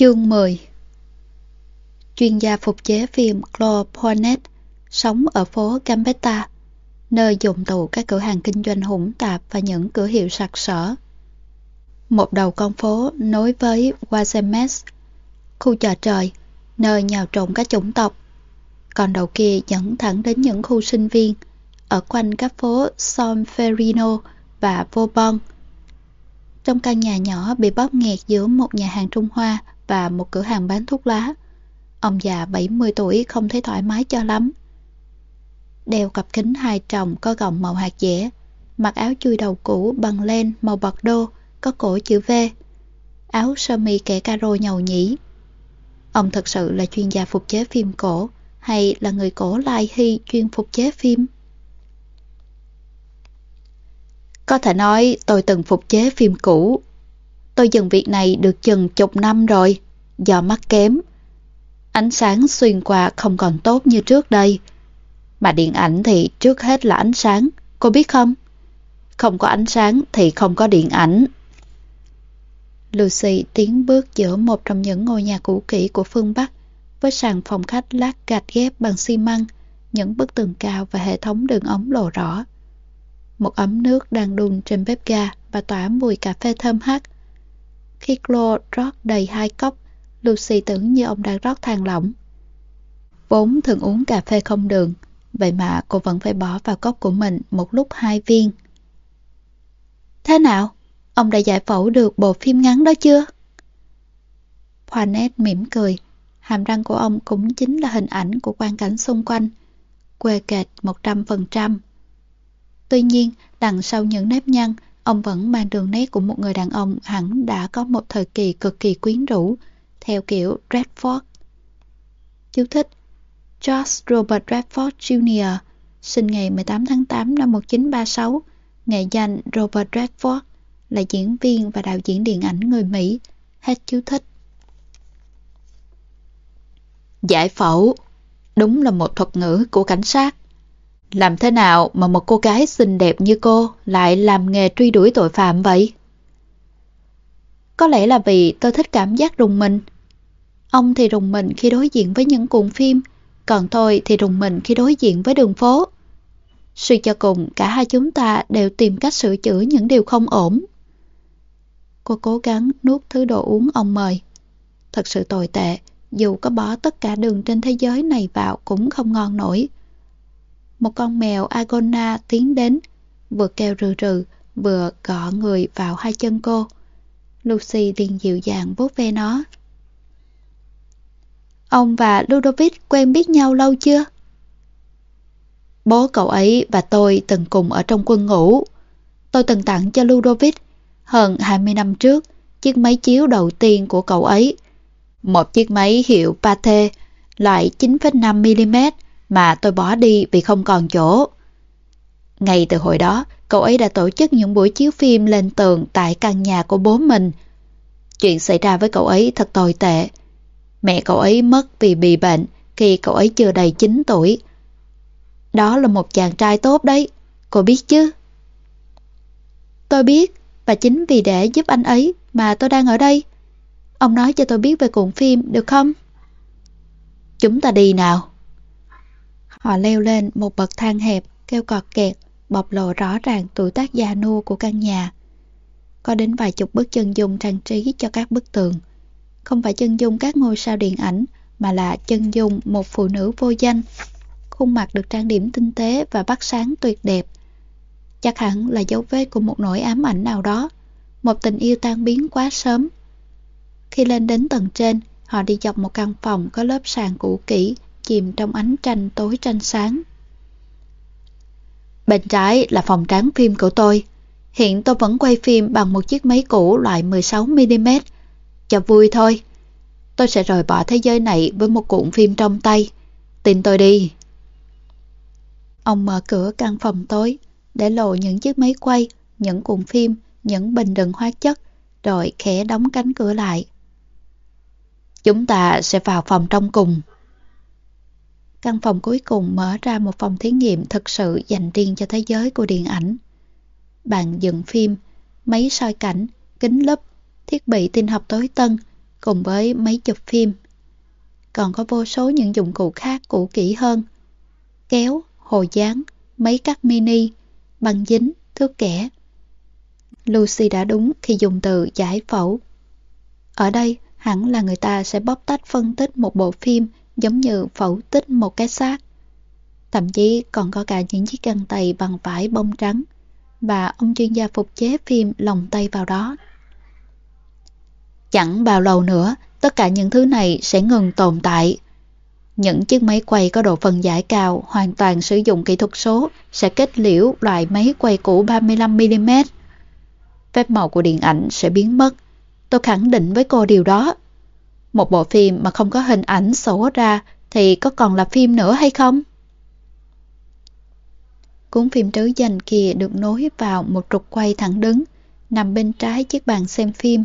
Chương 10 Chuyên gia phục chế phim Claude Poinet sống ở phố Gambetta, nơi dụng tụ các cửa hàng kinh doanh hỗn tạp và những cửa hiệu sặc sỡ. Một đầu con phố nối với Wazemes, khu chợ trời, nơi nhào trộn các chủng tộc. Còn đầu kia dẫn thẳng đến những khu sinh viên, ở quanh các phố Solferino và Vauban. Trong căn nhà nhỏ bị bóp nghẹt giữa một nhà hàng Trung Hoa và một cửa hàng bán thuốc lá. Ông già 70 tuổi không thấy thoải mái cho lắm. Đeo cặp kính hai tròng có gọng màu hạt dẻ, mặc áo chui đầu cũ bằng len màu bọt đô, có cổ chữ V, áo sơ mi kẻ caro nhầu nhĩ. Ông thật sự là chuyên gia phục chế phim cổ hay là người cổ lai hy chuyên phục chế phim? Có thể nói tôi từng phục chế phim cũ. Tôi dừng việc này được chừng chục năm rồi, do mắt kém. Ánh sáng xuyên qua không còn tốt như trước đây. Mà điện ảnh thì trước hết là ánh sáng, cô biết không? Không có ánh sáng thì không có điện ảnh. Lucy tiến bước giữa một trong những ngôi nhà cũ kỹ của phương Bắc với sàn phòng khách lát gạch ghép bằng xi măng, những bức tường cao và hệ thống đường ống lộ rõ. Một ấm nước đang đun trên bếp ga và tỏa mùi cà phê thơm hắc. Khi Claude rót đầy hai cốc, Lucy tưởng như ông đang rót than lỏng. Vốn thường uống cà phê không đường, vậy mà cô vẫn phải bỏ vào cốc của mình một lúc hai viên. Thế nào? Ông đã giải phẫu được bộ phim ngắn đó chưa? Poinet mỉm cười. Hàm răng của ông cũng chính là hình ảnh của quan cảnh xung quanh. Quê kệt 100%. Tuy nhiên, đằng sau những nếp nhăn, ông vẫn mang đường nét của một người đàn ông hẳn đã có một thời kỳ cực kỳ quyến rũ, theo kiểu Redford. Chú thích George Robert Redford Jr. sinh ngày 18 tháng 8 năm 1936, nghệ danh Robert Redford, là diễn viên và đạo diễn điện ảnh người Mỹ. Hết chú thích. Giải phẫu Đúng là một thuật ngữ của cảnh sát. Làm thế nào mà một cô gái xinh đẹp như cô lại làm nghề truy đuổi tội phạm vậy? Có lẽ là vì tôi thích cảm giác rùng mình. Ông thì rùng mình khi đối diện với những cuộn phim, còn tôi thì rùng mình khi đối diện với đường phố. Suy cho cùng, cả hai chúng ta đều tìm cách sửa chữa những điều không ổn. Cô cố gắng nuốt thứ đồ uống ông mời. Thật sự tồi tệ, dù có bỏ tất cả đường trên thế giới này vào cũng không ngon nổi. Một con mèo Agona tiến đến, vừa kêu rừ rừ, vừa gõ người vào hai chân cô. Lucy liền dịu dàng vuốt ve nó. Ông và Ludovic quen biết nhau lâu chưa? Bố cậu ấy và tôi từng cùng ở trong quân ngũ. Tôi từng tặng cho Ludovic hơn 20 năm trước chiếc máy chiếu đầu tiên của cậu ấy. Một chiếc máy hiệu Pathé loại 9,5mm mà tôi bỏ đi vì không còn chỗ. Ngay từ hồi đó, cậu ấy đã tổ chức những buổi chiếu phim lên tường tại căn nhà của bố mình. Chuyện xảy ra với cậu ấy thật tồi tệ. Mẹ cậu ấy mất vì bị bệnh khi cậu ấy chưa đầy 9 tuổi. Đó là một chàng trai tốt đấy, cô biết chứ? Tôi biết, và chính vì để giúp anh ấy mà tôi đang ở đây. Ông nói cho tôi biết về cuộn phim được không? Chúng ta đi nào. Họ leo lên một bậc thang hẹp, kêu cọt kẹt, bộc lộ rõ ràng tuổi tác già nua của căn nhà. Có đến vài chục bức chân dung trang trí cho các bức tường. Không phải chân dung các ngôi sao điện ảnh, mà là chân dung một phụ nữ vô danh. Khuôn mặt được trang điểm tinh tế và bắt sáng tuyệt đẹp. Chắc hẳn là dấu vết của một nỗi ám ảnh nào đó, một tình yêu tan biến quá sớm. Khi lên đến tầng trên, họ đi dọc một căn phòng có lớp sàn cũ kỹ, chìm trong ánh tranh tối tranh sáng. Bên trái là phòng tráng phim của tôi. Hiện tôi vẫn quay phim bằng một chiếc máy cũ loại 16mm. Cho vui thôi. Tôi sẽ rời bỏ thế giới này với một cuộn phim trong tay. Tin tôi đi. Ông mở cửa căn phòng tối, để lộ những chiếc máy quay, những cuộn phim, những bình đựng hóa chất, rồi khẽ đóng cánh cửa lại. Chúng ta sẽ vào phòng trong cùng. Căn phòng cuối cùng mở ra một phòng thí nghiệm thực sự dành riêng cho thế giới của điện ảnh. bạn dựng phim, máy soi cảnh, kính lúp, thiết bị tin học tối tân, cùng với máy chụp phim. Còn có vô số những dụng cụ khác cũ kỹ hơn. Kéo, hồ dán, máy cắt mini, băng dính, thước kẻ. Lucy đã đúng khi dùng từ giải phẫu. Ở đây, hẳn là người ta sẽ bóc tách phân tích một bộ phim giống như phẫu tích một cái xác. Thậm chí còn có cả những chiếc găng tay bằng vải bông trắng và ông chuyên gia phục chế phim lồng tay vào đó. Chẳng bao lâu nữa, tất cả những thứ này sẽ ngừng tồn tại. Những chiếc máy quay có độ phân giải cao hoàn toàn sử dụng kỹ thuật số sẽ kết liễu loại máy quay cũ 35mm. Phép màu của điện ảnh sẽ biến mất. Tôi khẳng định với cô điều đó. Một bộ phim mà không có hình ảnh sổ ra thì có còn là phim nữa hay không? Cuốn phim trứ danh kia được nối vào một trục quay thẳng đứng, nằm bên trái chiếc bàn xem phim.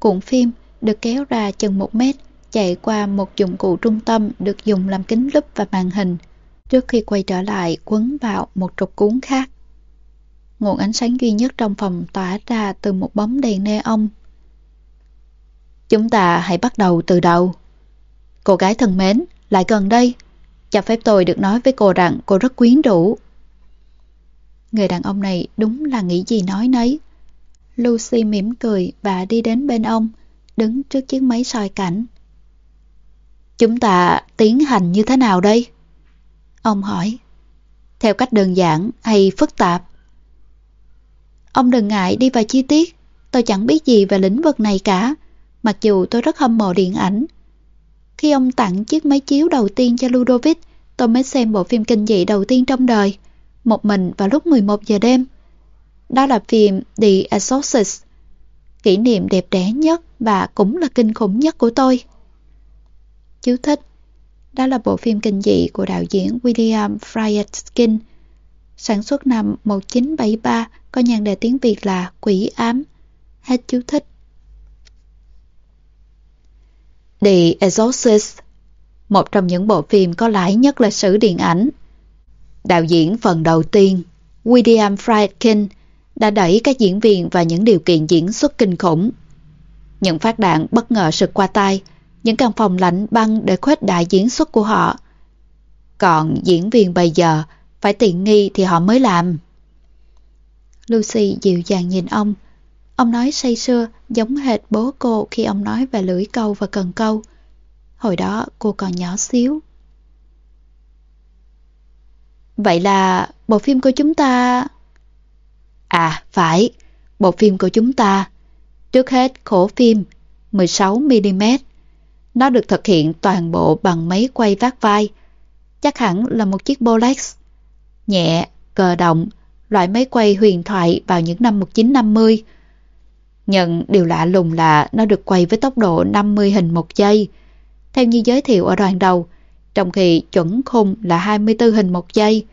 Cuộn phim được kéo ra chừng một mét, chạy qua một dụng cụ trung tâm được dùng làm kính lúp và màn hình, trước khi quay trở lại quấn vào một trục cuốn khác. Nguồn ánh sáng duy nhất trong phòng tỏa ra từ một bóng đèn neon. Chúng ta hãy bắt đầu từ đầu. Cô gái thân mến, lại gần đây. Cho phép tôi được nói với cô rằng cô rất quyến rũ. Người đàn ông này đúng là nghĩ gì nói nấy. Lucy mỉm cười và đi đến bên ông, đứng trước chiếc máy soi cảnh. Chúng ta tiến hành như thế nào đây? Ông hỏi. Theo cách đơn giản hay phức tạp? Ông đừng ngại đi vào chi tiết. Tôi chẳng biết gì về lĩnh vực này cả, mặc dù tôi rất hâm mộ điện ảnh. Khi ông tặng chiếc máy chiếu đầu tiên cho Ludovic, tôi mới xem bộ phim kinh dị đầu tiên trong đời một mình vào lúc 11 giờ đêm. Đó là phim The Exorcist, kỷ niệm đẹp đẽ nhất và cũng là kinh khủng nhất của tôi. Chú thích Đó là bộ phim kinh dị của đạo diễn William Friedkin, sản xuất năm 1973, có nhan đề tiếng Việt là Quỷ ám. Hết chú thích. The Exorcist Một trong những bộ phim có lãi nhất lịch sử điện ảnh Đạo diễn phần đầu tiên, William Friedkin, đã đẩy các diễn viên vào những điều kiện diễn xuất kinh khủng. Những phát đạn bất ngờ sực qua tay, những căn phòng lạnh băng để khuếch đại diễn xuất của họ. Còn diễn viên bây giờ, phải tiện nghi thì họ mới làm. Lucy dịu dàng nhìn ông. Ông nói say sưa giống hệt bố cô khi ông nói về lưỡi câu và cần câu. Hồi đó cô còn nhỏ xíu. Vậy là bộ phim của chúng ta... À, phải, bộ phim của chúng ta. Trước hết khổ phim 16mm. Nó được thực hiện toàn bộ bằng máy quay vác vai. Chắc hẳn là một chiếc Bolex. Nhẹ, cờ động, loại máy quay huyền thoại vào những năm 1950. Nhận điều lạ lùng là nó được quay với tốc độ 50 hình một giây. Theo như giới thiệu ở đoạn đầu, trong khi chuẩn khung là 24 hình một giây.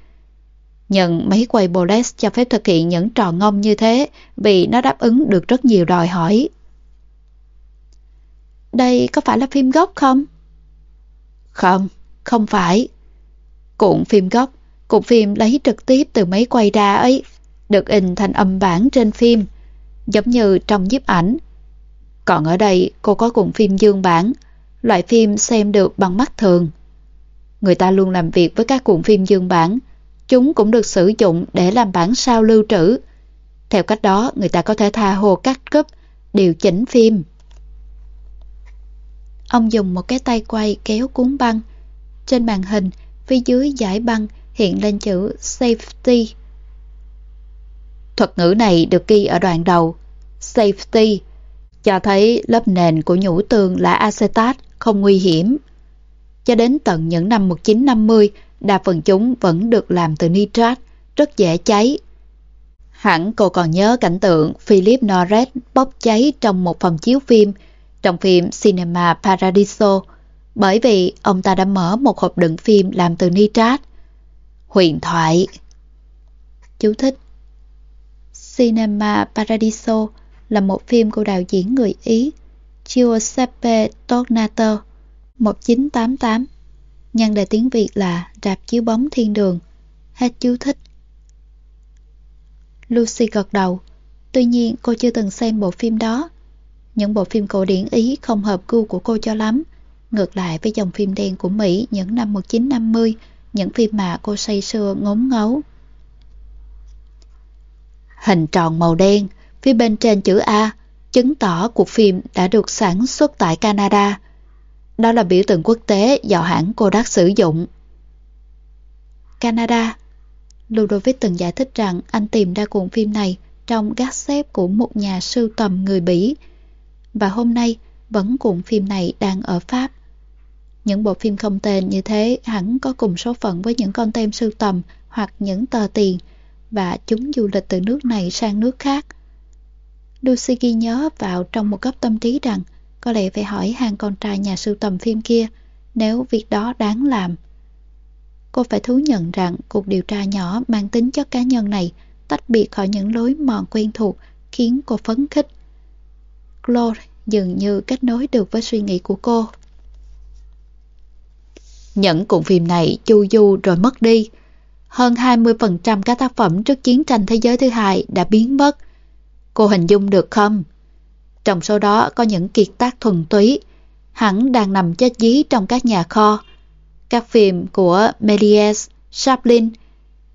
Nhận máy quay Bolex cho phép thực hiện những trò ngông như thế vì nó đáp ứng được rất nhiều đòi hỏi. Đây có phải là phim gốc không? Không, không phải. Cuộn phim gốc, cuộn phim lấy trực tiếp từ máy quay ra ấy, được in thành âm bản trên phim, giống như trong nhiếp ảnh. Còn ở đây cô có cuộn phim dương bản, loại phim xem được bằng mắt thường. Người ta luôn làm việc với các cuộn phim dương bản, chúng cũng được sử dụng để làm bản sao lưu trữ. Theo cách đó, người ta có thể tha hồ cắt cấp, điều chỉnh phim. Ông dùng một cái tay quay kéo cuốn băng. Trên màn hình, phía dưới giải băng hiện lên chữ Safety. Thuật ngữ này được ghi ở đoạn đầu. Safety cho thấy lớp nền của nhũ tường là acetat, không nguy hiểm. Cho đến tận những năm 1950, đa phần chúng vẫn được làm từ nitrat, rất dễ cháy. Hẳn cô còn nhớ cảnh tượng Philip Norret bốc cháy trong một phòng chiếu phim, trong phim Cinema Paradiso, bởi vì ông ta đã mở một hộp đựng phim làm từ nitrat. Huyền thoại Chú thích Cinema Paradiso là một phim của đạo diễn người Ý Giuseppe Tornato 1988 Nhân đề tiếng Việt là Rạp chiếu bóng thiên đường. Hết chú thích. Lucy gật đầu. Tuy nhiên cô chưa từng xem bộ phim đó. Những bộ phim cổ điển Ý không hợp gu của cô cho lắm. Ngược lại với dòng phim đen của Mỹ những năm 1950, những phim mà cô say sưa ngốn ngấu. Hình tròn màu đen, phía bên trên chữ A, chứng tỏ cuộc phim đã được sản xuất tại Canada. Đó là biểu tượng quốc tế do hãng Kodak sử dụng. Canada Ludovic từng giải thích rằng anh tìm ra cuộn phim này trong gác xếp của một nhà sưu tầm người Bỉ. Và hôm nay, vẫn cuộn phim này đang ở Pháp. Những bộ phim không tên như thế hẳn có cùng số phận với những con tem sưu tầm hoặc những tờ tiền và chúng du lịch từ nước này sang nước khác. Lucy ghi nhớ vào trong một góc tâm trí rằng có lẽ phải hỏi hàng con trai nhà sưu tầm phim kia nếu việc đó đáng làm. Cô phải thú nhận rằng cuộc điều tra nhỏ mang tính chất cá nhân này tách biệt khỏi những lối mòn quen thuộc khiến cô phấn khích. Claude dường như kết nối được với suy nghĩ của cô. Nhẫn cuộn phim này chu du rồi mất đi. Hơn 20% các tác phẩm trước chiến tranh thế giới thứ hai đã biến mất. Cô hình dung được không? Trong số đó có những kiệt tác thuần túy, hẳn đang nằm chết dí trong các nhà kho. Các phim của Méliès, Chaplin,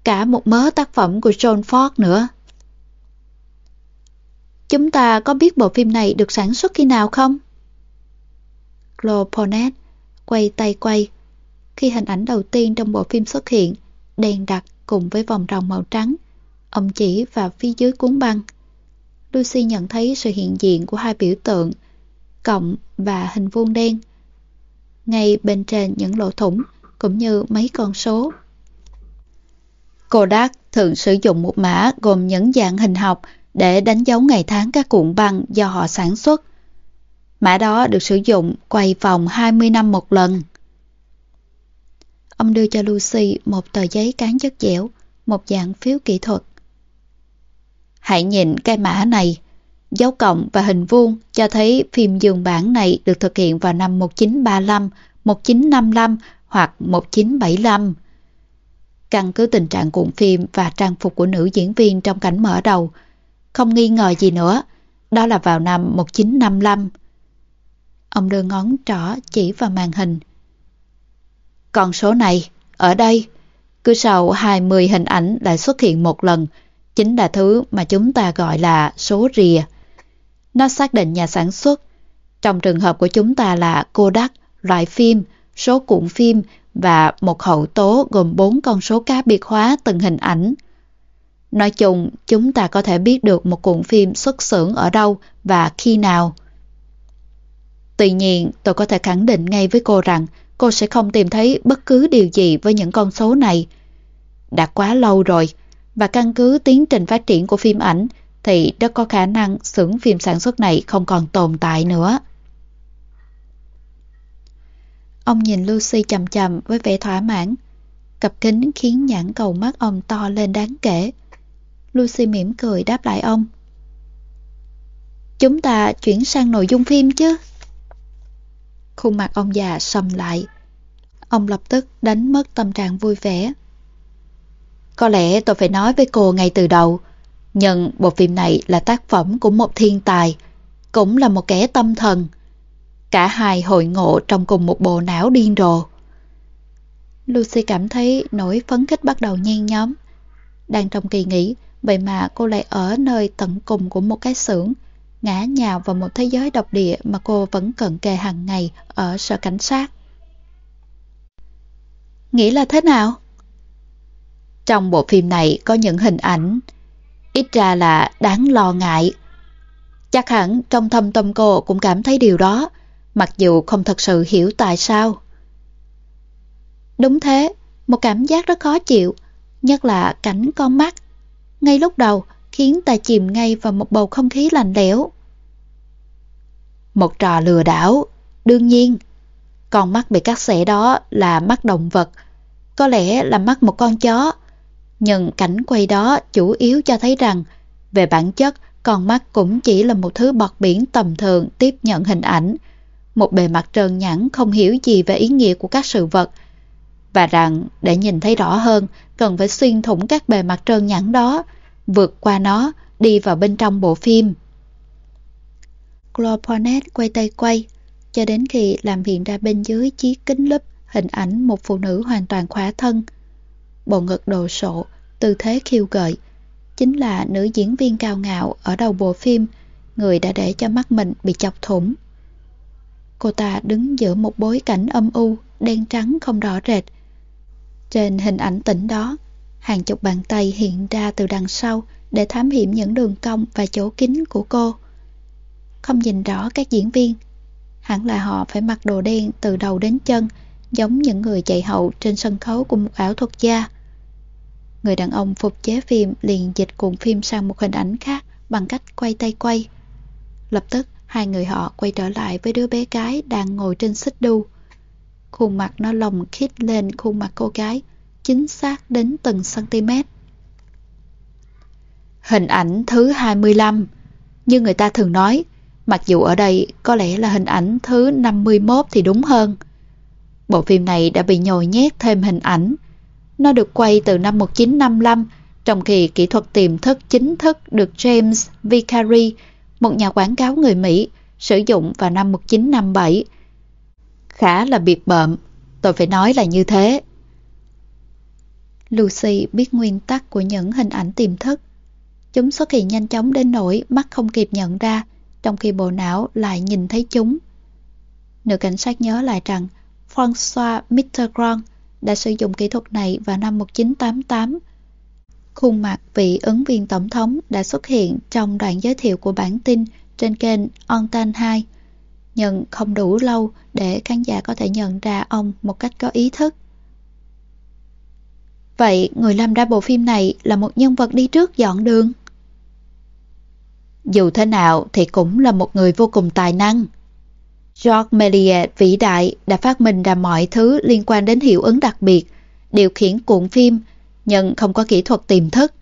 cả một mớ tác phẩm của John Ford nữa. Chúng ta có biết bộ phim này được sản xuất khi nào không? Claude Ponet quay tay quay. Khi hình ảnh đầu tiên trong bộ phim xuất hiện, đèn đặc cùng với vòng rồng màu trắng, ông chỉ và phía dưới cuốn băng. Lucy nhận thấy sự hiện diện của hai biểu tượng, cộng và hình vuông đen. Ngay bên trên những lỗ thủng, cũng như mấy con số. Kodak thường sử dụng một mã gồm những dạng hình học để đánh dấu ngày tháng các cuộn băng do họ sản xuất. Mã đó được sử dụng quay vòng 20 năm một lần. Ông đưa cho Lucy một tờ giấy cán chất dẻo, một dạng phiếu kỹ thuật. Hãy nhìn cái mã này. Dấu cộng và hình vuông cho thấy phim dường bản này được thực hiện vào năm 1935, 1955 hoặc 1975. Căn cứ tình trạng cuộn phim và trang phục của nữ diễn viên trong cảnh mở đầu, không nghi ngờ gì nữa, đó là vào năm 1955. Ông đưa ngón trỏ chỉ vào màn hình. Con số này, ở đây, cứ sau 20 hình ảnh lại xuất hiện một lần, chính là thứ mà chúng ta gọi là số rìa. Nó xác định nhà sản xuất. Trong trường hợp của chúng ta là Kodak, loại phim, số cuộn phim và một hậu tố gồm 4 con số cá biệt hóa từng hình ảnh. Nói chung, chúng ta có thể biết được một cuộn phim xuất xưởng ở đâu và khi nào. Tuy nhiên, tôi có thể khẳng định ngay với cô rằng cô sẽ không tìm thấy bất cứ điều gì với những con số này. Đã quá lâu rồi, và căn cứ tiến trình phát triển của phim ảnh thì rất có khả năng xưởng phim sản xuất này không còn tồn tại nữa. Ông nhìn Lucy chầm chầm với vẻ thỏa mãn. Cặp kính khiến nhãn cầu mắt ông to lên đáng kể. Lucy mỉm cười đáp lại ông. Chúng ta chuyển sang nội dung phim chứ? Khuôn mặt ông già sầm lại. Ông lập tức đánh mất tâm trạng vui vẻ. Có lẽ tôi phải nói với cô ngay từ đầu, nhưng bộ phim này là tác phẩm của một thiên tài, cũng là một kẻ tâm thần. Cả hai hội ngộ trong cùng một bộ não điên rồ. Lucy cảm thấy nỗi phấn khích bắt đầu nhen nhóm. Đang trong kỳ nghỉ, vậy mà cô lại ở nơi tận cùng của một cái xưởng, ngã nhào vào một thế giới độc địa mà cô vẫn cận kề hàng ngày ở sở cảnh sát. Nghĩ là thế nào? Trong bộ phim này có những hình ảnh ít ra là đáng lo ngại. Chắc hẳn trong thâm tâm cô cũng cảm thấy điều đó, mặc dù không thật sự hiểu tại sao. Đúng thế, một cảm giác rất khó chịu, nhất là cảnh con mắt. Ngay lúc đầu khiến ta chìm ngay vào một bầu không khí lạnh lẽo. Một trò lừa đảo, đương nhiên. Con mắt bị cắt xẻ đó là mắt động vật, có lẽ là mắt một con chó, nhưng cảnh quay đó chủ yếu cho thấy rằng, về bản chất, con mắt cũng chỉ là một thứ bọt biển tầm thường tiếp nhận hình ảnh, một bề mặt trơn nhẵn không hiểu gì về ý nghĩa của các sự vật, và rằng để nhìn thấy rõ hơn, cần phải xuyên thủng các bề mặt trơn nhẵn đó, vượt qua nó, đi vào bên trong bộ phim. Claude quay tay quay, cho đến khi làm hiện ra bên dưới chiếc kính lúp hình ảnh một phụ nữ hoàn toàn khỏa thân. Bộ ngực đồ sộ, tư thế khiêu gợi, chính là nữ diễn viên cao ngạo ở đầu bộ phim, người đã để cho mắt mình bị chọc thủng. Cô ta đứng giữa một bối cảnh âm u, đen trắng không rõ rệt. Trên hình ảnh tỉnh đó, hàng chục bàn tay hiện ra từ đằng sau để thám hiểm những đường cong và chỗ kín của cô. Không nhìn rõ các diễn viên, hẳn là họ phải mặc đồ đen từ đầu đến chân, giống những người chạy hậu trên sân khấu của một ảo thuật gia. Người đàn ông phục chế phim liền dịch cuộn phim sang một hình ảnh khác bằng cách quay tay quay. Lập tức, hai người họ quay trở lại với đứa bé gái đang ngồi trên xích đu. Khuôn mặt nó lồng khít lên khuôn mặt cô gái, chính xác đến từng cm. Hình ảnh thứ 25 Như người ta thường nói, mặc dù ở đây có lẽ là hình ảnh thứ 51 thì đúng hơn. Bộ phim này đã bị nhồi nhét thêm hình ảnh. Nó được quay từ năm 1955, trong khi kỹ thuật tiềm thức chính thức được James Vicari, một nhà quảng cáo người Mỹ, sử dụng vào năm 1957. Khá là biệt bợm, tôi phải nói là như thế. Lucy biết nguyên tắc của những hình ảnh tiềm thức. Chúng xuất hiện nhanh chóng đến nỗi mắt không kịp nhận ra, trong khi bộ não lại nhìn thấy chúng. Nữ cảnh sát nhớ lại rằng François Mitterrand đã sử dụng kỹ thuật này vào năm 1988. Khuôn mặt vị ứng viên tổng thống đã xuất hiện trong đoạn giới thiệu của bản tin trên kênh Ontan 2, nhưng không đủ lâu để khán giả có thể nhận ra ông một cách có ý thức. Vậy người làm ra bộ phim này là một nhân vật đi trước dọn đường? Dù thế nào thì cũng là một người vô cùng tài năng. George Méliès vĩ đại đã phát minh ra mọi thứ liên quan đến hiệu ứng đặc biệt, điều khiển cuộn phim, nhưng không có kỹ thuật tiềm thức.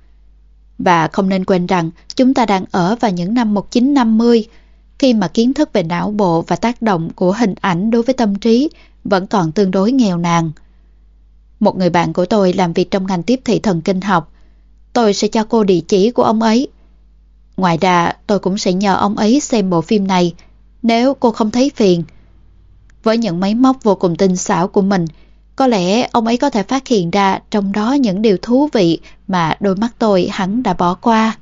Và không nên quên rằng chúng ta đang ở vào những năm 1950, khi mà kiến thức về não bộ và tác động của hình ảnh đối với tâm trí vẫn còn tương đối nghèo nàn. Một người bạn của tôi làm việc trong ngành tiếp thị thần kinh học. Tôi sẽ cho cô địa chỉ của ông ấy. Ngoài ra, tôi cũng sẽ nhờ ông ấy xem bộ phim này nếu cô không thấy phiền. Với những máy móc vô cùng tinh xảo của mình, có lẽ ông ấy có thể phát hiện ra trong đó những điều thú vị mà đôi mắt tôi hẳn đã bỏ qua.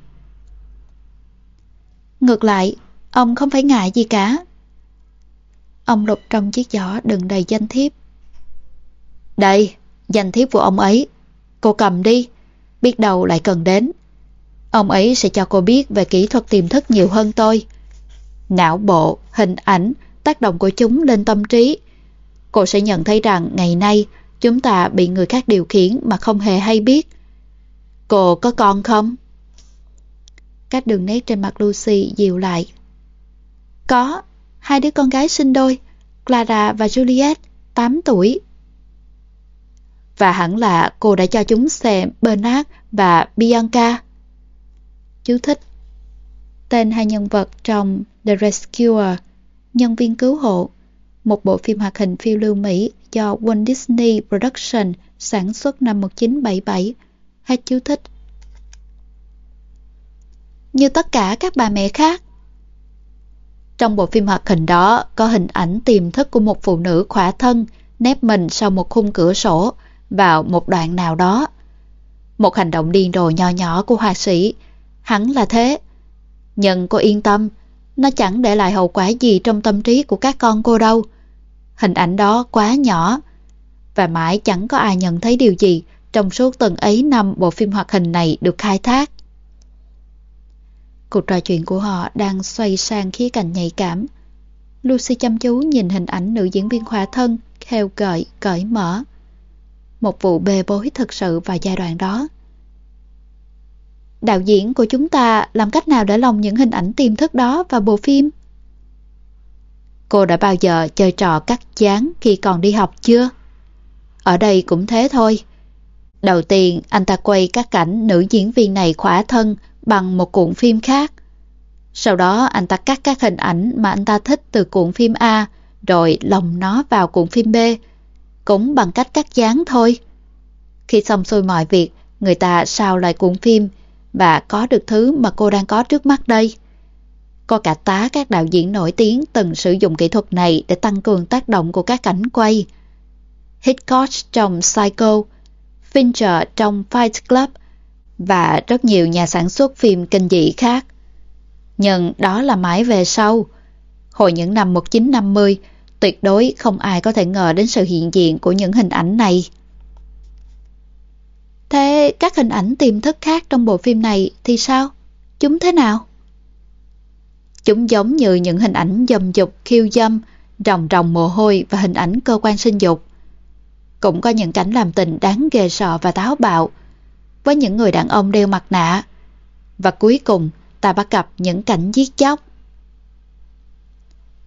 Ngược lại, ông không phải ngại gì cả. Ông lục trong chiếc giỏ đựng đầy danh thiếp. Đây, danh thiếp của ông ấy. Cô cầm đi, biết đâu lại cần đến. Ông ấy sẽ cho cô biết về kỹ thuật tiềm thức nhiều hơn tôi. Não bộ, hình ảnh, tác động của chúng lên tâm trí. Cô sẽ nhận thấy rằng ngày nay chúng ta bị người khác điều khiển mà không hề hay biết. Cô có con không? Các đường nét trên mặt Lucy dịu lại. Có, hai đứa con gái sinh đôi, Clara và Juliet, 8 tuổi. Và hẳn là cô đã cho chúng xem Bernard và Bianca. Chú thích Tên hai nhân vật trong The Rescuer, Nhân viên cứu hộ, một bộ phim hoạt hình phiêu lưu Mỹ do Walt Disney Production sản xuất năm 1977. Hết chú thích. Như tất cả các bà mẹ khác. Trong bộ phim hoạt hình đó có hình ảnh tiềm thức của một phụ nữ khỏa thân nép mình sau một khung cửa sổ vào một đoạn nào đó. Một hành động điên rồ nhỏ nhỏ của họa sĩ, hẳn là thế. Nhưng cô yên tâm, nó chẳng để lại hậu quả gì trong tâm trí của các con cô đâu. Hình ảnh đó quá nhỏ, và mãi chẳng có ai nhận thấy điều gì trong suốt tuần ấy năm bộ phim hoạt hình này được khai thác. Cuộc trò chuyện của họ đang xoay sang khía cạnh nhạy cảm. Lucy chăm chú nhìn hình ảnh nữ diễn viên khỏa thân, kheo gợi, cởi mở. Một vụ bê bối thực sự vào giai đoạn đó. Đạo diễn của chúng ta làm cách nào để lồng những hình ảnh tiềm thức đó vào bộ phim? Cô đã bao giờ chơi trò cắt dán khi còn đi học chưa? Ở đây cũng thế thôi. Đầu tiên, anh ta quay các cảnh nữ diễn viên này khỏa thân bằng một cuộn phim khác. Sau đó anh ta cắt các hình ảnh mà anh ta thích từ cuộn phim A rồi lồng nó vào cuộn phim B. Cũng bằng cách cắt dán thôi. Khi xong xuôi mọi việc, người ta sao lại cuộn phim và có được thứ mà cô đang có trước mắt đây. Có cả tá các đạo diễn nổi tiếng từng sử dụng kỹ thuật này để tăng cường tác động của các cảnh quay. Hitchcock trong Psycho, Fincher trong Fight Club và rất nhiều nhà sản xuất phim kinh dị khác. Nhưng đó là mãi về sau. Hồi những năm 1950, tuyệt đối không ai có thể ngờ đến sự hiện diện của những hình ảnh này. Thế các hình ảnh tiềm thức khác trong bộ phim này thì sao? Chúng thế nào? Chúng giống như những hình ảnh dầm dục, khiêu dâm, ròng ròng mồ hôi và hình ảnh cơ quan sinh dục. Cũng có những cảnh làm tình đáng ghê sợ và táo bạo, với những người đàn ông đeo mặt nạ. Và cuối cùng, ta bắt gặp những cảnh giết chóc.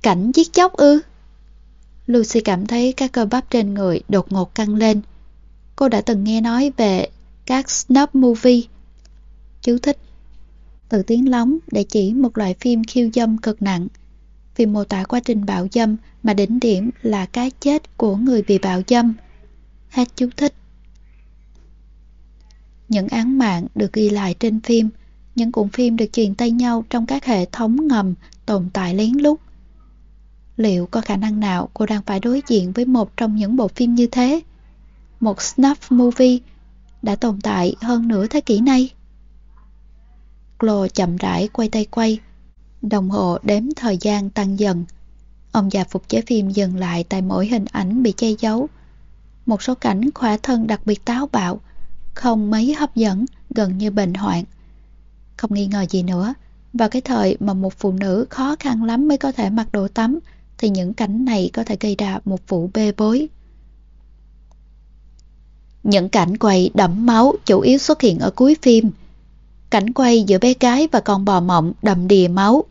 Cảnh giết chóc ư? Lucy cảm thấy các cơ bắp trên người đột ngột căng lên. Cô đã từng nghe nói về các snuff movie. Chú thích từ tiếng lóng để chỉ một loại phim khiêu dâm cực nặng. Vì mô tả quá trình bạo dâm mà đỉnh điểm là cái chết của người bị bạo dâm. Hết chú thích. Những án mạng được ghi lại trên phim, những cuộn phim được truyền tay nhau trong các hệ thống ngầm tồn tại lén lút. Liệu có khả năng nào cô đang phải đối diện với một trong những bộ phim như thế? Một snuff movie đã tồn tại hơn nửa thế kỷ nay. Chloe chậm rãi quay tay quay, đồng hồ đếm thời gian tăng dần. Ông già phục chế phim dừng lại tại mỗi hình ảnh bị che giấu. Một số cảnh khỏa thân đặc biệt táo bạo, không mấy hấp dẫn, gần như bệnh hoạn. Không nghi ngờ gì nữa, vào cái thời mà một phụ nữ khó khăn lắm mới có thể mặc đồ tắm, thì những cảnh này có thể gây ra một vụ bê bối. Những cảnh quay đẫm máu chủ yếu xuất hiện ở cuối phim. Cảnh quay giữa bé gái và con bò mộng đầm đìa máu.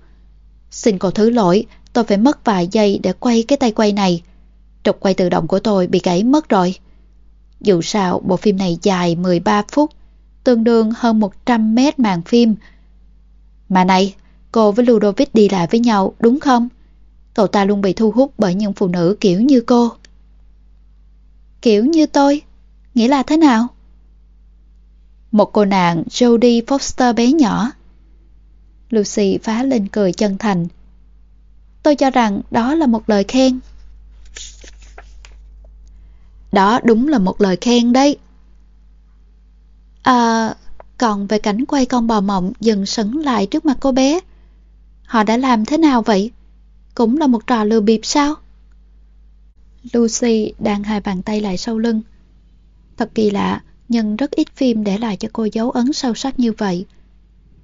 Xin cậu thứ lỗi, tôi phải mất vài giây để quay cái tay quay này. Trục quay tự động của tôi bị gãy mất rồi. Dù sao, bộ phim này dài 13 phút, tương đương hơn 100 mét màn phim. Mà này, cô với Ludovic đi lại với nhau, đúng không? Cậu ta luôn bị thu hút bởi những phụ nữ kiểu như cô. Kiểu như tôi? Nghĩa là thế nào? Một cô nàng Jodie Foster bé nhỏ. Lucy phá lên cười chân thành. Tôi cho rằng đó là một lời khen. Đó đúng là một lời khen đấy. À, còn về cảnh quay con bò mộng dừng sững lại trước mặt cô bé. Họ đã làm thế nào vậy? Cũng là một trò lừa bịp sao? Lucy đang hai bàn tay lại sau lưng. Thật kỳ lạ, nhưng rất ít phim để lại cho cô dấu ấn sâu sắc như vậy.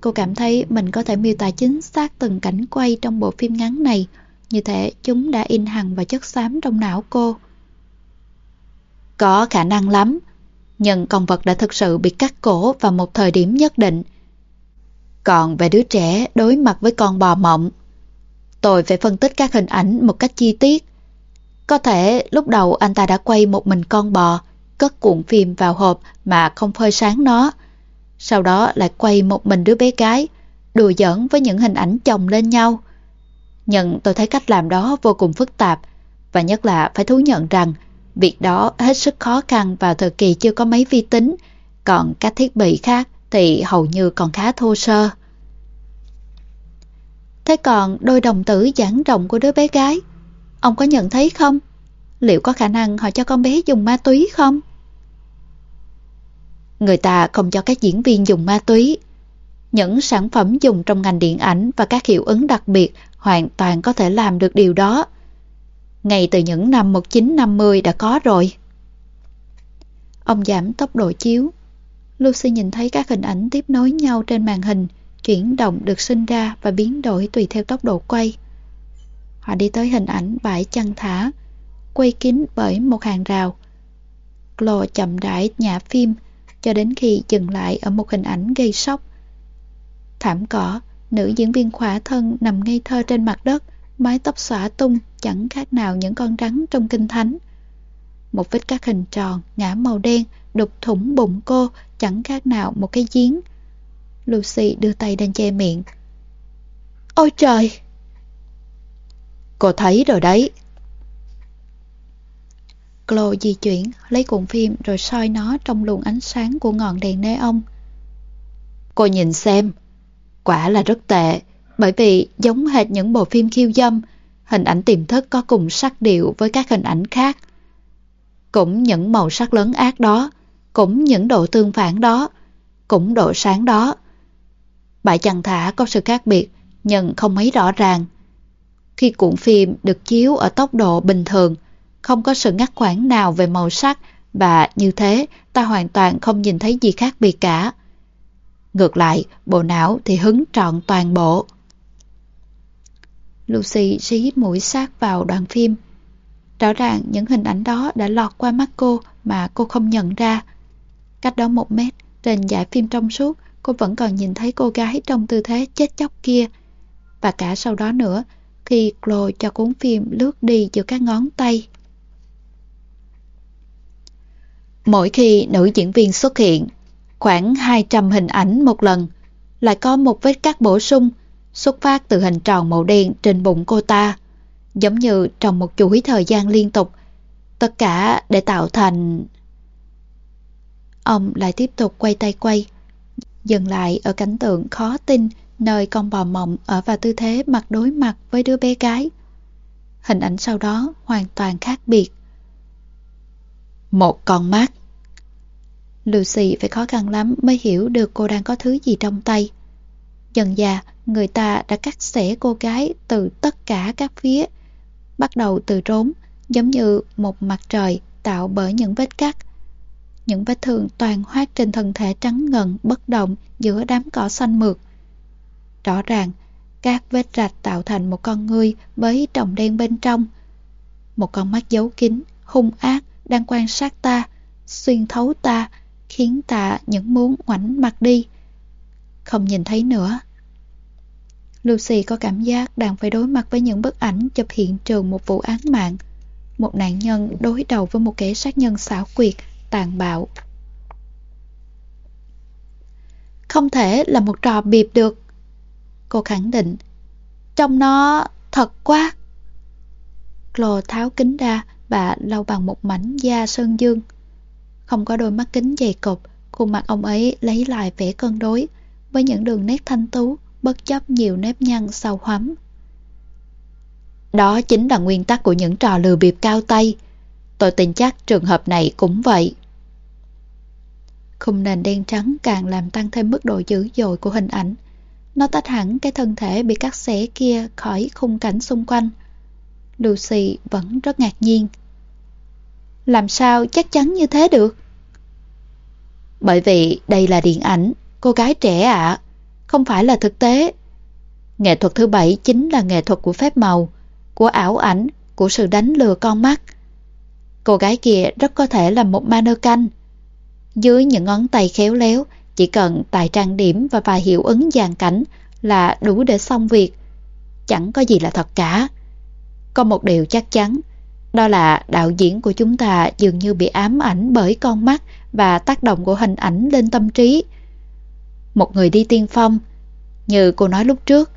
Cô cảm thấy mình có thể miêu tả chính xác từng cảnh quay trong bộ phim ngắn này, như thể chúng đã in hằn và chất xám trong não cô. Có khả năng lắm, nhưng con vật đã thực sự bị cắt cổ vào một thời điểm nhất định. Còn về đứa trẻ đối mặt với con bò mộng, tôi phải phân tích các hình ảnh một cách chi tiết. Có thể lúc đầu anh ta đã quay một mình con bò, cất cuộn phim vào hộp mà không phơi sáng nó. Sau đó lại quay một mình đứa bé gái, đùa giỡn với những hình ảnh chồng lên nhau. Nhưng tôi thấy cách làm đó vô cùng phức tạp, và nhất là phải thú nhận rằng việc đó hết sức khó khăn vào thời kỳ chưa có máy vi tính, còn các thiết bị khác thì hầu như còn khá thô sơ. Thế còn đôi đồng tử giãn rộng của đứa bé gái, ông có nhận thấy không? Liệu có khả năng họ cho con bé dùng ma túy không? Người ta không cho các diễn viên dùng ma túy. Những sản phẩm dùng trong ngành điện ảnh và các hiệu ứng đặc biệt hoàn toàn có thể làm được điều đó. Ngay từ những năm 1950 đã có rồi. Ông giảm tốc độ chiếu. Lucy nhìn thấy các hình ảnh tiếp nối nhau trên màn hình, chuyển động được sinh ra và biến đổi tùy theo tốc độ quay. Họ đi tới hình ảnh bãi chăn thả, quay kín bởi một hàng rào. Chloe chậm rãi nhả phim, cho đến khi dừng lại ở một hình ảnh gây sốc. Thảm cỏ, nữ diễn viên khỏa thân nằm ngây thơ trên mặt đất, mái tóc xõa tung, chẳng khác nào những con rắn trong kinh thánh. Một vết cắt hình tròn, ngã màu đen, đục thủng bụng cô, chẳng khác nào một cái giếng. Lucy đưa tay lên che miệng. Ôi trời! Cô thấy rồi đấy, Clo di chuyển, lấy cuộn phim rồi soi nó trong luồng ánh sáng của ngọn đèn neon. Cô nhìn xem, quả là rất tệ, Bởi vì giống hệt những bộ phim khiêu dâm, hình ảnh tiềm thức có cùng sắc điệu với các hình ảnh khác. Cũng những màu sắc lớn ác đó, cũng những độ tương phản đó, cũng độ sáng đó. Bãi chăn thả có sự khác biệt, nhưng không mấy rõ ràng. Khi cuộn phim được chiếu ở tốc độ bình thường, không có sự ngắt quãng nào về màu sắc và như thế ta hoàn toàn không nhìn thấy gì khác biệt cả. Ngược lại, bộ não thì hứng trọn toàn bộ. Lucy rí mũi sát vào đoạn phim. Rõ ràng những hình ảnh đó đã lọt qua mắt cô mà cô không nhận ra. Cách đó một mét, trên dải phim trong suốt, cô vẫn còn nhìn thấy cô gái trong tư thế chết chóc kia. Và cả sau đó nữa, khi Chloe cho cuốn phim lướt đi giữa các ngón tay. Mỗi khi nữ diễn viên xuất hiện, khoảng 200 hình ảnh một lần, lại có một vết cắt bổ sung xuất phát từ hình tròn màu đen trên bụng cô ta, giống như trong một chuỗi thời gian liên tục, tất cả để tạo thành... Ông lại tiếp tục quay tay quay, dừng lại ở cảnh tượng khó tin nơi con bò mộng ở vào tư thế mặt đối mặt với đứa bé gái. Hình ảnh sau đó hoàn toàn khác biệt. Một con mắt Lucy phải khó khăn lắm mới hiểu được cô đang có thứ gì trong tay. Dần dà, người ta đã cắt xẻ cô gái từ tất cả các phía, bắt đầu từ rốn, giống như một mặt trời tạo bởi những vết cắt. Những vết thương toàn hoát trên thân thể trắng ngần bất động giữa đám cỏ xanh mượt. Rõ ràng, các vết rạch tạo thành một con người với tròng đen bên trong. Một con mắt giấu kín, hung ác đang quan sát ta, xuyên thấu ta, khiến ta những muốn ngoảnh mặt đi. Không nhìn thấy nữa. Lucy có cảm giác đang phải đối mặt với những bức ảnh chụp hiện trường một vụ án mạng. Một nạn nhân đối đầu với một kẻ sát nhân xảo quyệt, tàn bạo. Không thể là một trò biệp được. Cô khẳng định. Trong nó thật quá. Chloe tháo kính ra bà lau bằng một mảnh da sơn dương. Không có đôi mắt kính dày cộp, khuôn mặt ông ấy lấy lại vẻ cân đối với những đường nét thanh tú bất chấp nhiều nếp nhăn sâu hoắm. Đó chính là nguyên tắc của những trò lừa bịp cao tay. Tôi tin chắc trường hợp này cũng vậy. Khung nền đen trắng càng làm tăng thêm mức độ dữ dội của hình ảnh. Nó tách hẳn cái thân thể bị cắt xẻ kia khỏi khung cảnh xung quanh. Lucy vẫn rất ngạc nhiên. Làm sao chắc chắn như thế được? Bởi vì đây là điện ảnh, cô gái trẻ ạ không phải là thực tế. Nghệ thuật thứ bảy chính là nghệ thuật của phép màu, của ảo ảnh, của sự đánh lừa con mắt. Cô gái kia rất có thể là một mannequin. Dưới những ngón tay khéo léo, chỉ cần tài trang điểm và vài hiệu ứng dàn cảnh là đủ để xong việc. Chẳng có gì là thật cả. Có một điều chắc chắn, đó là đạo diễn của chúng ta dường như bị ám ảnh bởi con mắt và tác động của hình ảnh lên tâm trí một người đi tiên phong. Như cô nói lúc trước,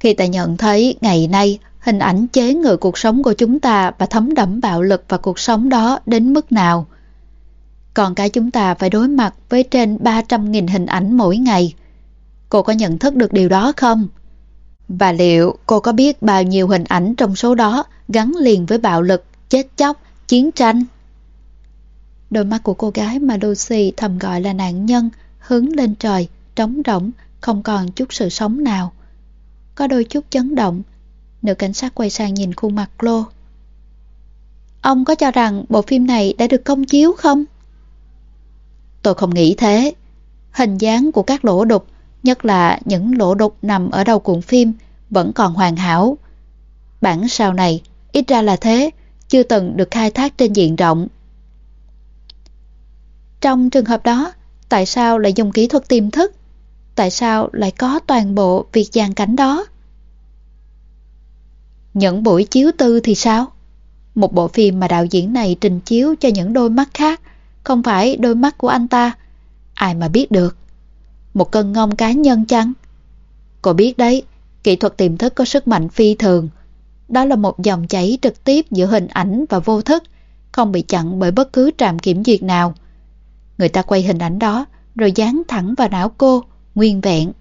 khi ta nhận thấy ngày nay hình ảnh chế ngự cuộc sống của chúng ta và thấm đẫm bạo lực vào cuộc sống đó đến mức nào. Còn cả chúng ta phải đối mặt với trên 300.000 hình ảnh mỗi ngày. Cô có nhận thức được điều đó không? Và liệu cô có biết bao nhiêu hình ảnh trong số đó gắn liền với bạo lực, chết chóc, chiến tranh? Đôi mắt của cô gái mà Lucy thầm gọi là nạn nhân hướng lên trời, trống rỗng, không còn chút sự sống nào. Có đôi chút chấn động, nữ cảnh sát quay sang nhìn khuôn mặt Lô. Ông có cho rằng bộ phim này đã được công chiếu không? Tôi không nghĩ thế. Hình dáng của các lỗ đục, nhất là những lỗ đục nằm ở đầu cuộn phim, vẫn còn hoàn hảo. Bản sao này, ít ra là thế, chưa từng được khai thác trên diện rộng. Trong trường hợp đó, Tại sao lại dùng kỹ thuật tiềm thức? Tại sao lại có toàn bộ việc dàn cảnh đó? Những buổi chiếu tư thì sao? Một bộ phim mà đạo diễn này trình chiếu cho những đôi mắt khác, không phải đôi mắt của anh ta. Ai mà biết được? Một cơn ngông cá nhân chăng? Cô biết đấy, kỹ thuật tiềm thức có sức mạnh phi thường. Đó là một dòng chảy trực tiếp giữa hình ảnh và vô thức, không bị chặn bởi bất cứ trạm kiểm duyệt nào. Người ta quay hình ảnh đó rồi dán thẳng vào não cô, nguyên vẹn.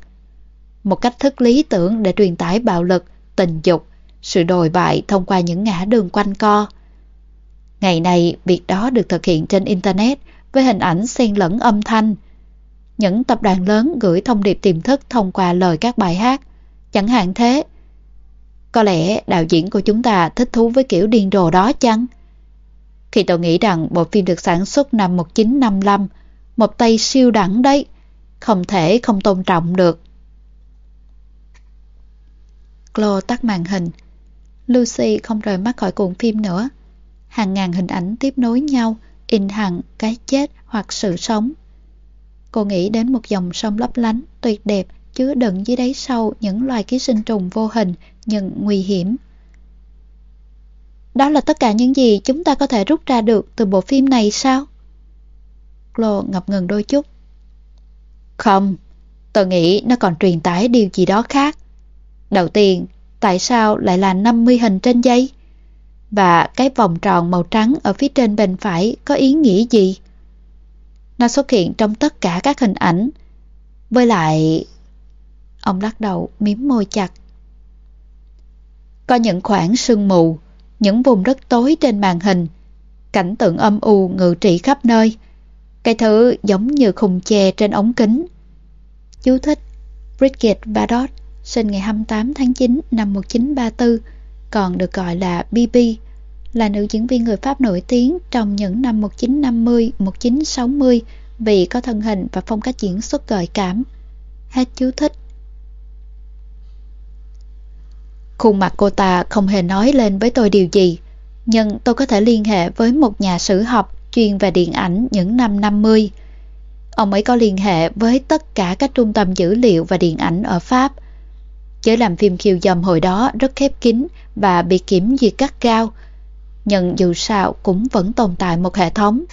một cách thức lý tưởng để truyền tải bạo lực, tình dục, sự đồi bại thông qua những ngã đường quanh co. Ngày này, việc đó được thực hiện trên Internet với hình ảnh xen lẫn âm thanh. Những tập đoàn lớn gửi thông điệp tiềm thức thông qua lời các bài hát, chẳng hạn thế. Có lẽ đạo diễn của chúng ta thích thú với kiểu điên rồ đó chăng? Khi tôi nghĩ rằng bộ phim được sản xuất năm 1955, một tay siêu đẳng đấy, không thể không tôn trọng được. Chloe tắt màn hình. Lucy không rời mắt khỏi cuộn phim nữa. Hàng ngàn hình ảnh tiếp nối nhau, in hẳn cái chết hoặc sự sống. Cô nghĩ đến một dòng sông lấp lánh, tuyệt đẹp, chứa đựng dưới đáy sâu những loài ký sinh trùng vô hình nhưng nguy hiểm. Đó là tất cả những gì chúng ta có thể rút ra được từ bộ phim này sao? Chloe ngập ngừng đôi chút. Không, tôi nghĩ nó còn truyền tải điều gì đó khác. Đầu tiên, tại sao lại là 50 hình trên giấy? Và cái vòng tròn màu trắng ở phía trên bên phải có ý nghĩa gì? Nó xuất hiện trong tất cả các hình ảnh. Với lại... Ông lắc đầu miếm môi chặt. Có những khoảng sương mù, những vùng rất tối trên màn hình, cảnh tượng âm u ngự trị khắp nơi. Cái thứ giống như khung chè trên ống kính. Chú thích Bridget Bardot sinh ngày 28 tháng 9 năm 1934, còn được gọi là BB, là nữ diễn viên người Pháp nổi tiếng trong những năm 1950-1960 vì có thân hình và phong cách diễn xuất gợi cảm. Hết chú thích. Khuôn mặt cô ta không hề nói lên với tôi điều gì, nhưng tôi có thể liên hệ với một nhà sử học chuyên về điện ảnh những năm 50. Ông ấy có liên hệ với tất cả các trung tâm dữ liệu và điện ảnh ở Pháp. Giới làm phim khiêu dâm hồi đó rất khép kín và bị kiểm duyệt gắt gao, nhưng dù sao cũng vẫn tồn tại một hệ thống.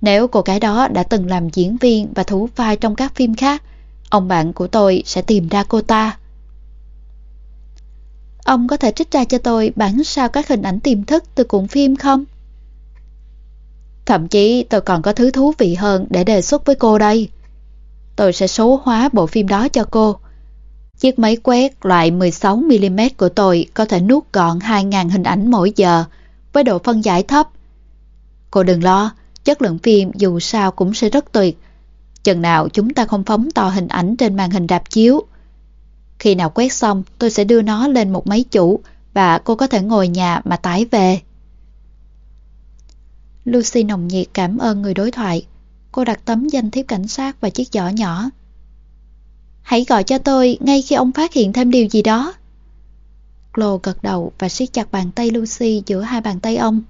Nếu cô gái đó đã từng làm diễn viên và thủ vai trong các phim khác, ông bạn của tôi sẽ tìm ra cô ta. Ông có thể trích ra cho tôi bản sao các hình ảnh tiềm thức từ cuộn phim không? Thậm chí tôi còn có thứ thú vị hơn để đề xuất với cô đây. Tôi sẽ số hóa bộ phim đó cho cô. Chiếc máy quét loại 16mm của tôi có thể nuốt gọn 2.000 hình ảnh mỗi giờ với độ phân giải thấp. Cô đừng lo, chất lượng phim dù sao cũng sẽ rất tuyệt. Chừng nào chúng ta không phóng to hình ảnh trên màn hình rạp chiếu. Khi nào quét xong, tôi sẽ đưa nó lên một máy chủ và cô có thể ngồi nhà mà tải về. Lucy nồng nhiệt cảm ơn người đối thoại. Cô đặt tấm danh thiếp cảnh sát và chiếc giỏ nhỏ. Hãy gọi cho tôi ngay khi ông phát hiện thêm điều gì đó. Chloe gật đầu và siết chặt bàn tay Lucy giữa hai bàn tay ông.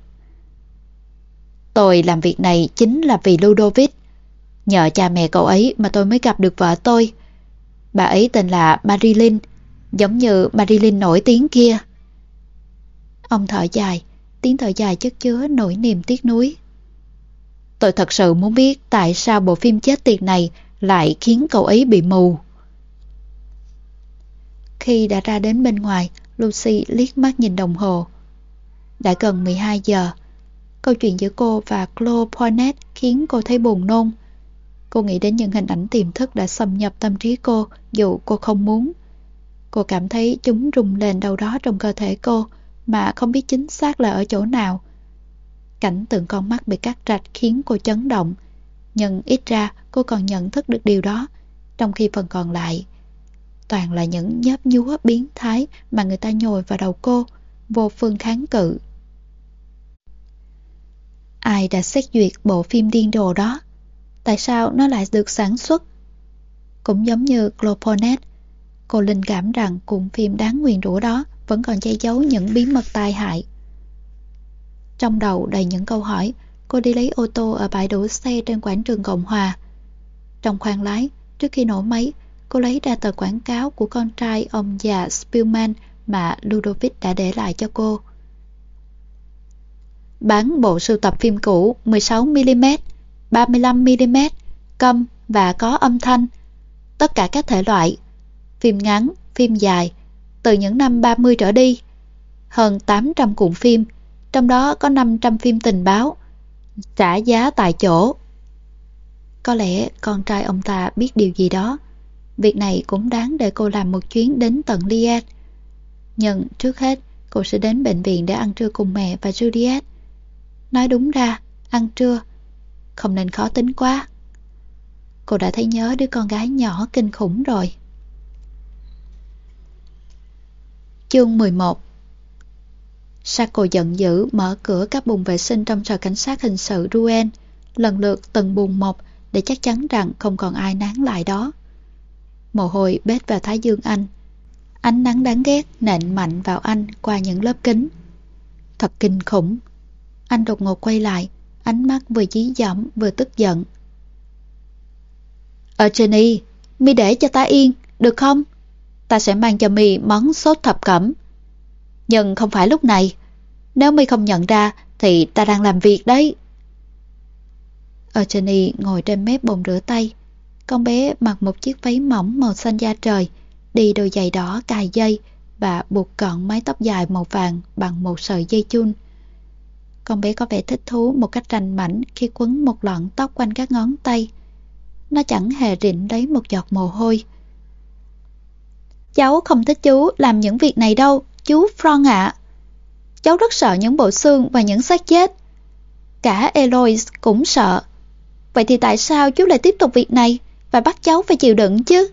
Tôi làm việc này chính là vì Ludovic. Nhờ cha mẹ cậu ấy mà tôi mới gặp được vợ tôi. Bà ấy tên là Marilyn, giống như Marilyn nổi tiếng kia. Ông thở dài, tiếng thở dài chất chứa nỗi niềm tiếc nuối. Tôi thật sự muốn biết tại sao bộ phim chết tiệt này lại khiến cậu ấy bị mù. Khi đã ra đến bên ngoài, Lucy liếc mắt nhìn đồng hồ. Đã gần 12 giờ. Câu chuyện giữa cô và Chloe Poinet khiến cô thấy buồn nôn. Cô nghĩ đến những hình ảnh tiềm thức đã xâm nhập tâm trí cô dù cô không muốn. Cô cảm thấy chúng rung lên đâu đó trong cơ thể cô mà không biết chính xác là ở chỗ nào. Cảnh tượng con mắt bị cắt rạch khiến cô chấn động. Nhưng ít ra cô còn nhận thức được điều đó, trong khi phần còn lại toàn là những nhớp nhúa biến thái mà người ta nhồi vào đầu cô, vô phương kháng cự. Ai đã xét duyệt bộ phim điên đồ đó? Tại sao nó lại được sản xuất? Cũng giống như Gloponet, cô linh cảm rằng cùng phim đáng nguyền rủa đó vẫn còn che giấu những bí mật tai hại. Trong đầu đầy những câu hỏi, cô đi lấy ô tô ở bãi đổ xe trên quảng trường Cộng Hòa. Trong khoang lái, trước khi nổ máy, cô lấy ra tờ quảng cáo của con trai ông già Spielman mà Ludovic đã để lại cho cô. Bán bộ sưu tập phim cũ 16mm, 35mm, câm và có âm thanh, tất cả các thể loại, phim ngắn, phim dài, từ những năm 30 trở đi, hơn 800 cuộn phim, trong đó có 500 phim tình báo, trả giá tại chỗ. Có lẽ con trai ông ta biết điều gì đó, việc này cũng đáng để cô làm một chuyến đến tận Liad. Nhưng trước hết, cô sẽ đến bệnh viện để ăn trưa cùng mẹ và Juliet. Nói đúng ra, ăn trưa, không nên khó tính quá. Cô đã thấy nhớ đứa con gái nhỏ kinh khủng rồi. Chương 11 Sako giận dữ mở cửa các buồng vệ sinh trong sở cảnh sát hình sự Ruen, lần lượt từng buồng một để chắc chắn rằng không còn ai nán lại đó. Mồ hôi bết vào thái dương anh. Ánh nắng đáng ghét nện mạnh vào anh qua những lớp kính. Thật kinh khủng. Anh đột ngột quay lại, ánh mắt vừa dí dỏm vừa tức giận. Ở Jenny, mi để cho ta yên, được không? Ta sẽ mang cho mi món sốt thập cẩm. Nhưng không phải lúc này. Nếu mi không nhận ra thì ta đang làm việc đấy. Ở Jenny ngồi trên mép bồn rửa tay. Con bé mặc một chiếc váy mỏng màu xanh da trời, đi đôi giày đỏ cài dây và buộc gọn mái tóc dài màu vàng bằng một sợi dây chun. Con bé có vẻ thích thú một cách rành mảnh khi quấn một lọn tóc quanh các ngón tay. Nó chẳng hề rịn lấy một giọt mồ hôi. Cháu không thích chú làm những việc này đâu, chú Fron ạ. Cháu rất sợ những bộ xương và những xác chết. Cả Eloise cũng sợ. Vậy thì tại sao chú lại tiếp tục việc này và bắt cháu phải chịu đựng chứ?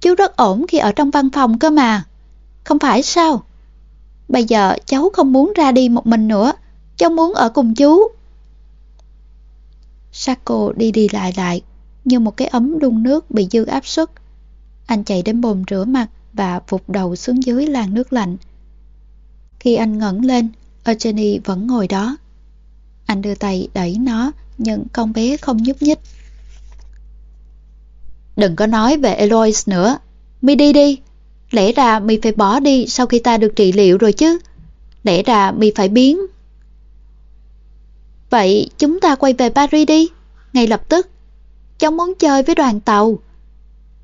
Chú rất ổn khi ở trong văn phòng cơ mà. Không phải sao? Bây giờ cháu không muốn ra đi một mình nữa. Cháu muốn ở cùng chú. Sako đi đi lại lại, như một cái ấm đun nước bị dư áp suất. Anh chạy đến bồn rửa mặt và vụt đầu xuống dưới làn nước lạnh. Khi anh ngẩng lên, Eugenie vẫn ngồi đó. Anh đưa tay đẩy nó, nhưng con bé không nhúc nhích. Đừng có nói về Eloise nữa. Mi đi đi. Lẽ ra mi phải bỏ đi sau khi ta được trị liệu rồi chứ. Lẽ ra mi phải biến. Vậy chúng ta quay về Paris đi. Ngay lập tức. Cháu muốn chơi với đoàn tàu.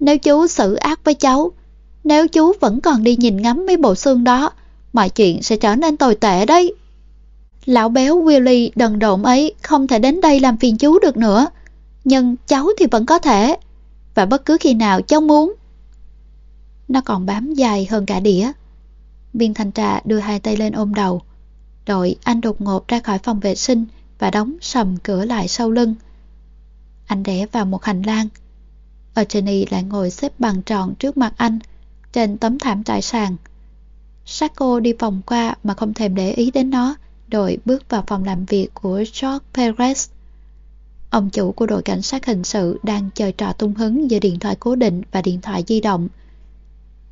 Nếu chú xử ác với cháu, nếu chú vẫn còn đi nhìn ngắm mấy bộ xương đó, mọi chuyện sẽ trở nên tồi tệ đấy. Lão béo Willy đần độn ấy không thể đến đây làm phiền chú được nữa. Nhưng cháu thì vẫn có thể. Và bất cứ khi nào cháu muốn. Nó còn bám dài hơn cả đĩa. Viên thanh trà đưa hai tay lên ôm đầu. Rồi anh đột ngột ra khỏi phòng vệ sinh và đóng sầm cửa lại sau lưng. Anh đẻ vào một hành lang. Ở lại ngồi xếp bằng tròn trước mặt anh, trên tấm thảm trải sàn. Sako đi vòng qua mà không thèm để ý đến nó, đội bước vào phòng làm việc của George Perez. Ông chủ của đội cảnh sát hình sự đang chơi trò tung hứng giữa điện thoại cố định và điện thoại di động.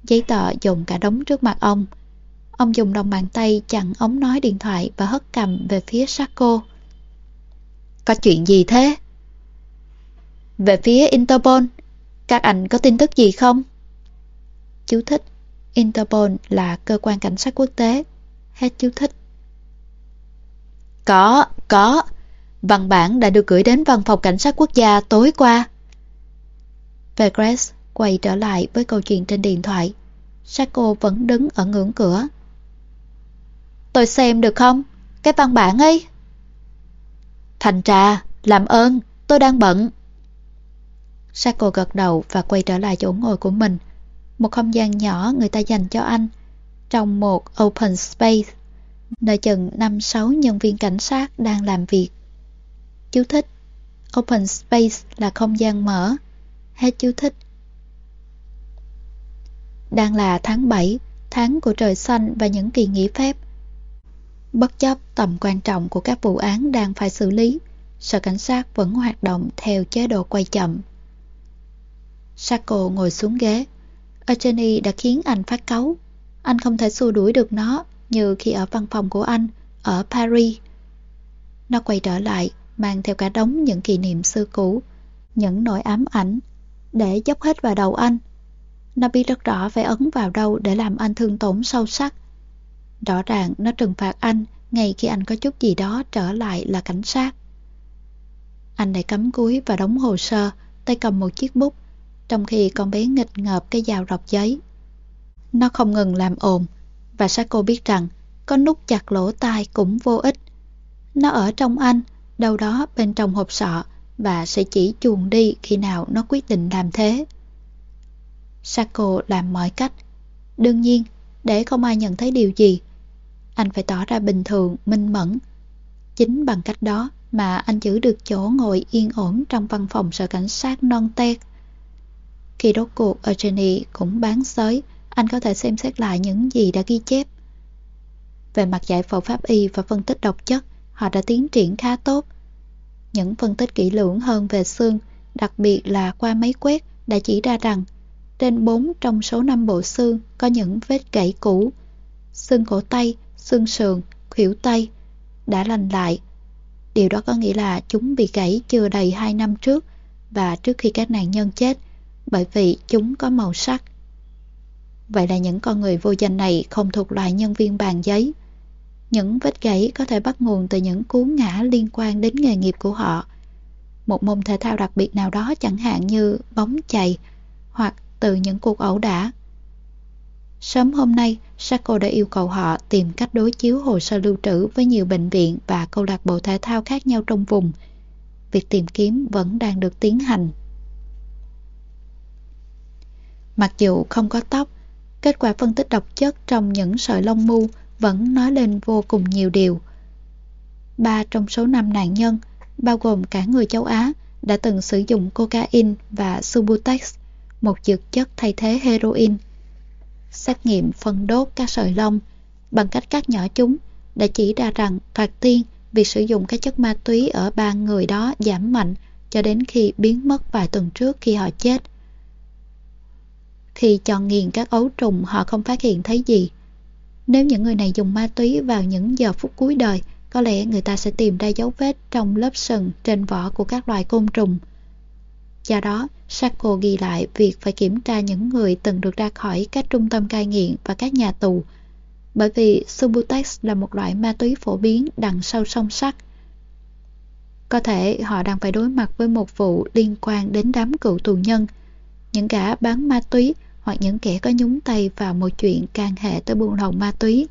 Giấy tờ dùng cả đống trước mặt ông. Ông dùng đồng bàn tay chặn ống nói điện thoại và hất cầm về phía Sako. Có chuyện gì thế? Về phía Interpol, các anh có tin tức gì không? Chú thích Interpol là cơ quan cảnh sát quốc tế. Hết chú thích. Có, có. Văn bản đã được gửi đến văn phòng cảnh sát quốc gia tối qua. Vegres quay trở lại với câu chuyện trên điện thoại. Sako vẫn đứng ở ngưỡng cửa. Tôi xem được không? Cái văn bản ấy. Thành trà, làm ơn, tôi đang bận. Sako gật đầu và quay trở lại chỗ ngồi của mình. Một không gian nhỏ người ta dành cho anh, trong một open space nơi chừng 5-6 nhân viên cảnh sát đang làm việc. Chú thích Open space là không gian mở. Hết chú thích. Đang là tháng 7, tháng của trời xanh và những kỳ nghỉ phép. Bất chấp tầm quan trọng của các vụ án đang phải xử lý, sở cảnh sát vẫn hoạt động theo chế độ quay chậm. Sako ngồi xuống ghế. Attorney đã khiến anh phát cáu. Anh không thể xua đuổi được nó như khi ở văn phòng của anh ở Paris. Nó quay trở lại, mang theo cả đống những kỷ niệm xưa cũ, những nỗi ám ảnh, để dốc hết vào đầu anh. Nó biết rất rõ phải ấn vào đâu để làm anh thương tổn sâu sắc. Rõ ràng nó trừng phạt anh ngay khi anh có chút gì đó trở lại là cảnh sát. Anh lại cắm cúi và đóng hồ sơ, tay cầm một chiếc bút, trong khi con bé nghịch ngợp cái dao rọc giấy. Nó không ngừng làm ồn, và Sako biết rằng có nút chặt lỗ tai cũng vô ích. Nó ở trong anh, đâu đó bên trong hộp sọ và sẽ chỉ chuồn đi khi nào nó quyết định làm thế. Sako làm mọi cách. Đương nhiên, để không ai nhận thấy điều gì, anh phải tỏ ra bình thường, minh mẫn. Chính bằng cách đó mà anh giữ được chỗ ngồi yên ổn trong văn phòng sở cảnh sát non tét. Khi đốt cuộc Eugenie cũng bán sới, anh có thể xem xét lại những gì đã ghi chép. Về mặt giải phẫu pháp y và phân tích độc chất, họ đã tiến triển khá tốt. Những phân tích kỹ lưỡng hơn về xương, đặc biệt là qua máy quét, đã chỉ ra rằng trên 4 trong số 5 bộ xương có những vết gãy cũ. Xương cổ tay, xương sườn, khuỷu tay đã lành lại. Điều đó có nghĩa là chúng bị gãy chưa đầy 2 năm trước và trước khi các nạn nhân chết bởi vì chúng có màu sắc. Vậy là những con người vô danh này không thuộc loại nhân viên bàn giấy. Những vết gãy có thể bắt nguồn từ những cú ngã liên quan đến nghề nghiệp của họ. Một môn thể thao đặc biệt nào đó chẳng hạn như bóng chày hoặc từ những cuộc ẩu đả. Sớm hôm nay, Sako đã yêu cầu họ tìm cách đối chiếu hồ sơ lưu trữ với nhiều bệnh viện và câu lạc bộ thể thao khác nhau trong vùng. Việc tìm kiếm vẫn đang được tiến hành. Mặc dù không có tóc, kết quả phân tích độc chất trong những sợi lông mu vẫn nói lên vô cùng nhiều điều. Ba trong số năm nạn nhân, bao gồm cả người châu Á, đã từng sử dụng cocaine và subutex, một dược chất thay thế heroin. Xét nghiệm phân đốt các sợi lông bằng cách cắt nhỏ chúng đã chỉ ra rằng thoạt tiên việc sử dụng các chất ma túy ở ba người đó giảm mạnh cho đến khi biến mất vài tuần trước khi họ chết. Khi chọn nghiền các ấu trùng họ không phát hiện thấy gì. Nếu những người này dùng ma túy vào những giờ phút cuối đời, có lẽ người ta sẽ tìm ra dấu vết trong lớp sừng trên vỏ của các loài côn trùng. Do đó, Sacco ghi lại việc phải kiểm tra những người từng được ra khỏi các trung tâm cai nghiện và các nhà tù. Bởi vì Subutex là một loại ma túy phổ biến đằng sau sông sắt. Có thể họ đang phải đối mặt với một vụ liên quan đến đám cựu tù nhân, những gã bán ma túy hoặc những kẻ có nhúng tay vào một chuyện can hệ tới buôn lậu ma túy.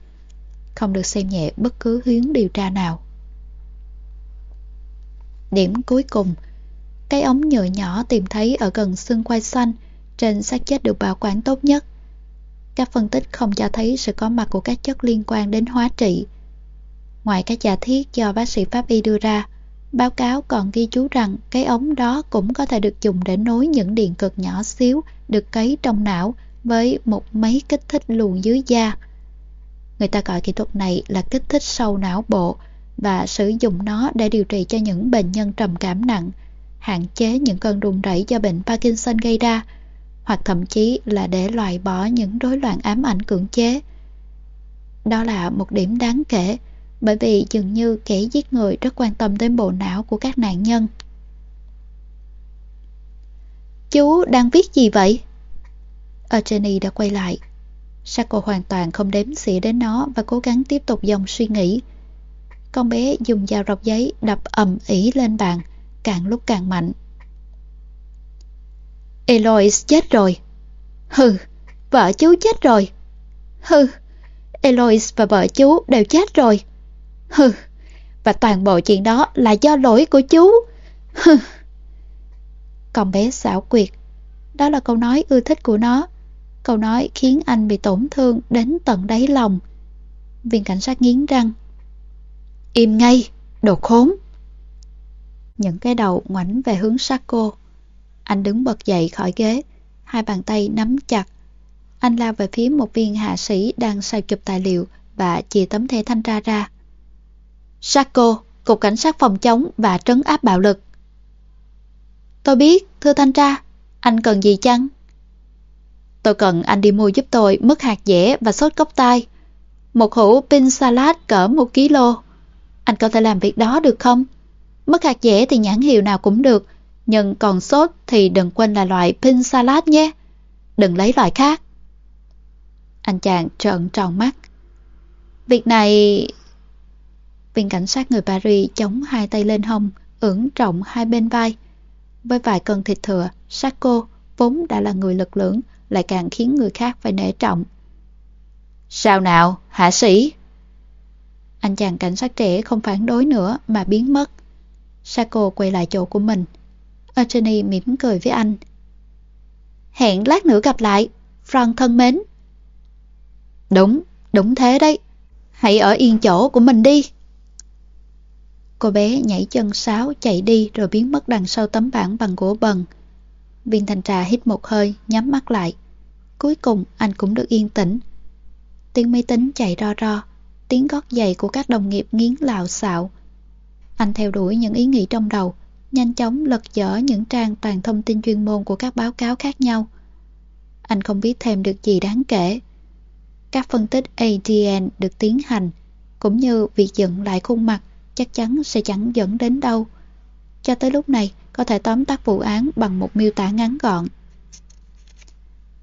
Không được xem nhẹ bất cứ hướng điều tra nào. Điểm cuối cùng cái ống nhựa nhỏ tìm thấy ở gần xương quai xanh trên xác chết được bảo quản tốt nhất. Các phân tích không cho thấy sự có mặt của các chất liên quan đến hóa trị. Ngoài các giả thiết do bác sĩ pháp y đưa ra, báo cáo còn ghi chú rằng cái ống đó cũng có thể được dùng để nối những điện cực nhỏ xíu được cấy trong não với một máy kích thích luồn dưới da. Người ta gọi kỹ thuật này là kích thích sâu não bộ và sử dụng nó để điều trị cho những bệnh nhân trầm cảm nặng hạn chế những cơn run rẩy do bệnh Parkinson gây ra, hoặc thậm chí là để loại bỏ những rối loạn ám ảnh cưỡng chế. Đó là một điểm đáng kể, bởi vì dường như kẻ giết người rất quan tâm đến bộ não của các nạn nhân. Chú đang viết gì vậy? Attorney đã quay lại. Sako hoàn toàn không đếm xỉa đến nó và cố gắng tiếp tục dòng suy nghĩ. Con bé dùng dao rọc giấy đập ầm ỉ lên bàn, càng lúc càng mạnh. Eloise chết rồi. Hừ, vợ chú chết rồi. Hừ, Eloise và vợ chú đều chết rồi. Hừ, và toàn bộ chuyện đó là do lỗi của chú. Hừ. Con bé xảo quyệt. Đó là câu nói ưa thích của nó. Câu nói khiến anh bị tổn thương đến tận đáy lòng. Viên cảnh sát nghiến răng. Im ngay, đồ khốn. Những cái đầu ngoảnh về hướng sát cô. Anh đứng bật dậy khỏi ghế, hai bàn tay nắm chặt. Anh lao về phía một viên hạ sĩ đang sao chụp tài liệu và chìa tấm thẻ thanh tra ra. Saco, Cục Cảnh sát phòng chống và trấn áp bạo lực. Tôi biết, thưa thanh tra, anh cần gì chăng? Tôi cần anh đi mua giúp tôi mứt hạt dẻ và sốt cốc tai. Một hũ pin salad cỡ một kg. Anh có thể làm việc đó được không? Mứt hạt dẻ thì nhãn hiệu nào cũng được, nhưng còn sốt thì đừng quên là loại pin salad nhé. Đừng lấy loại khác. Anh chàng trợn tròn mắt. Việc này... Viên cảnh sát người Paris chống hai tay lên hông, ưỡn trọng hai bên vai. Với vài cân thịt thừa, Sacco vốn đã là người lực lưỡng, lại càng khiến người khác phải nể trọng. Sao nào, hạ sĩ? Anh chàng cảnh sát trẻ không phản đối nữa mà biến mất. Sako quay lại chỗ của mình. Eugenie mỉm cười với anh. hẹn lát nữa gặp lại, Frank thân mến. Đúng, đúng thế đấy. Hãy ở yên chỗ của mình đi. Cô bé nhảy chân sáo chạy đi rồi biến mất đằng sau tấm bảng bằng gỗ bần. Viên thanh trà hít một hơi, nhắm mắt lại. Cuối cùng anh cũng được yên tĩnh. Tiếng máy tính chạy ro ro, tiếng gót giày của các đồng nghiệp nghiến lạo xạo. Anh theo đuổi những ý nghĩ trong đầu, nhanh chóng lật dở những trang toàn thông tin chuyên môn của các báo cáo khác nhau. Anh không biết thêm được gì đáng kể. Các phân tích ADN được tiến hành, cũng như việc dựng lại khuôn mặt chắc chắn sẽ chẳng dẫn đến đâu. Cho tới lúc này, có thể tóm tắt vụ án bằng một miêu tả ngắn gọn.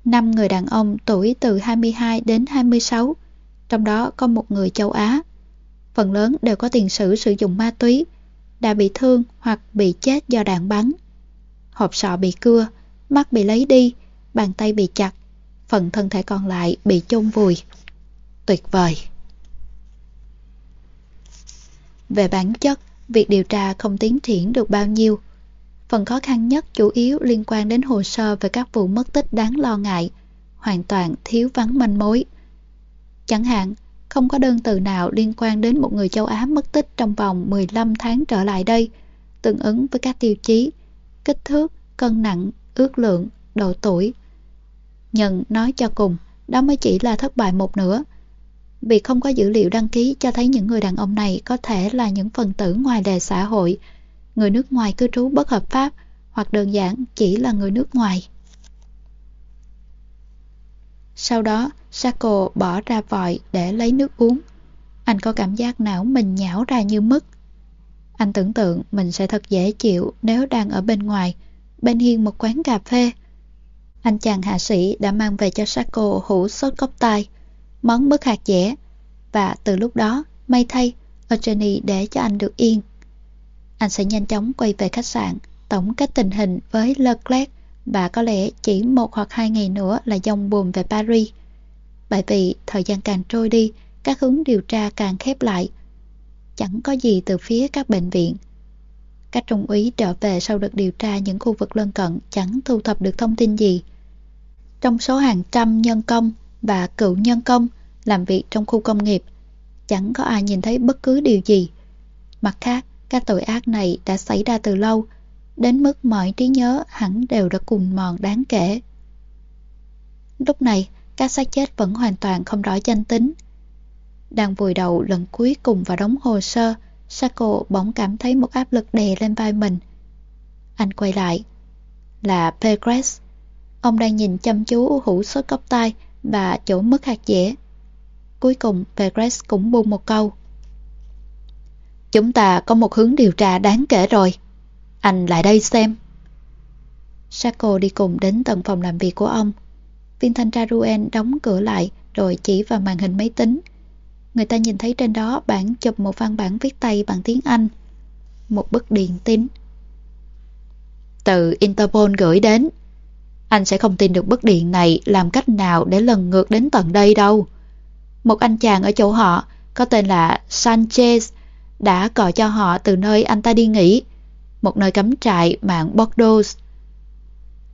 Năm người đàn ông tuổi từ 22 đến 26, trong đó có một người châu Á. Phần lớn đều có tiền sử sử dụng ma túy, đã bị thương hoặc bị chết do đạn bắn. Hộp sọ bị cưa, mắt bị lấy đi, bàn tay bị chặt, phần thân thể còn lại bị chôn vùi. Tuyệt vời! Về bản chất, việc điều tra không tiến triển được bao nhiêu. Phần khó khăn nhất chủ yếu liên quan đến hồ sơ về các vụ mất tích đáng lo ngại, hoàn toàn thiếu vắng manh mối. Chẳng hạn, không có đơn từ nào liên quan đến một người châu Á mất tích trong vòng 15 tháng trở lại đây, tương ứng với các tiêu chí, kích thước, cân nặng, ước lượng, độ tuổi. Nhận nói cho cùng, đó mới chỉ là thất bại một nửa. Vì không có dữ liệu đăng ký cho thấy những người đàn ông này có thể là những phần tử ngoài lề xã hội, người nước ngoài cư trú bất hợp pháp hoặc đơn giản chỉ là người nước ngoài. Sau đó, Sako bỏ ra vòi để lấy nước uống. Anh có cảm giác não mình nhão ra như mứt. Anh tưởng tượng mình sẽ thật dễ chịu nếu đang ở bên ngoài, bên hiên một quán cà phê. Anh chàng hạ sĩ đã mang về cho Sako hũ sốt cốc tai, món mứt hạt dẻ, và từ lúc đó, may thay, Eugenie để cho anh được yên. Anh sẽ nhanh chóng quay về khách sạn, tổng kết tình hình với Leclerc và có lẽ chỉ một hoặc hai ngày nữa là dòng buồm về Paris. Bởi vì thời gian càng trôi đi, các hướng điều tra càng khép lại. Chẳng có gì từ phía các bệnh viện. Các trung úy trở về sau được điều tra những khu vực lân cận chẳng thu thập được thông tin gì. Trong số hàng trăm nhân công và cựu nhân công làm việc trong khu công nghiệp, chẳng có ai nhìn thấy bất cứ điều gì. Mặt khác, các tội ác này đã xảy ra từ lâu, đến mức mọi trí nhớ hẳn đều đã cùng mòn đáng kể. Lúc này, các xác chết vẫn hoàn toàn không rõ danh tính. Đang vùi đầu lần cuối cùng vào đống hồ sơ, Sako bỗng cảm thấy một áp lực đè lên vai mình. Anh quay lại. Là Pegres. Ông đang nhìn chăm chú hũ sốt cốc tai và chỗ mất hạt dẻ. Cuối cùng, Pegres cũng buông một câu. Chúng ta có một hướng điều tra đáng kể rồi. Anh lại đây xem. Sako đi cùng đến tận phòng làm việc của ông. Viên thanh tra Ruen đóng cửa lại rồi chỉ vào màn hình máy tính. Người ta nhìn thấy trên đó bản chụp một văn bản viết tay bằng tiếng Anh. Một bức điện tín. Từ Interpol gửi đến. Anh sẽ không tin được bức điện này làm cách nào để lần ngược đến tận đây đâu. Một anh chàng ở chỗ họ có tên là Sanchez đã gọi cho họ từ nơi anh ta đi nghỉ, một nơi cắm trại mạng Bordeaux.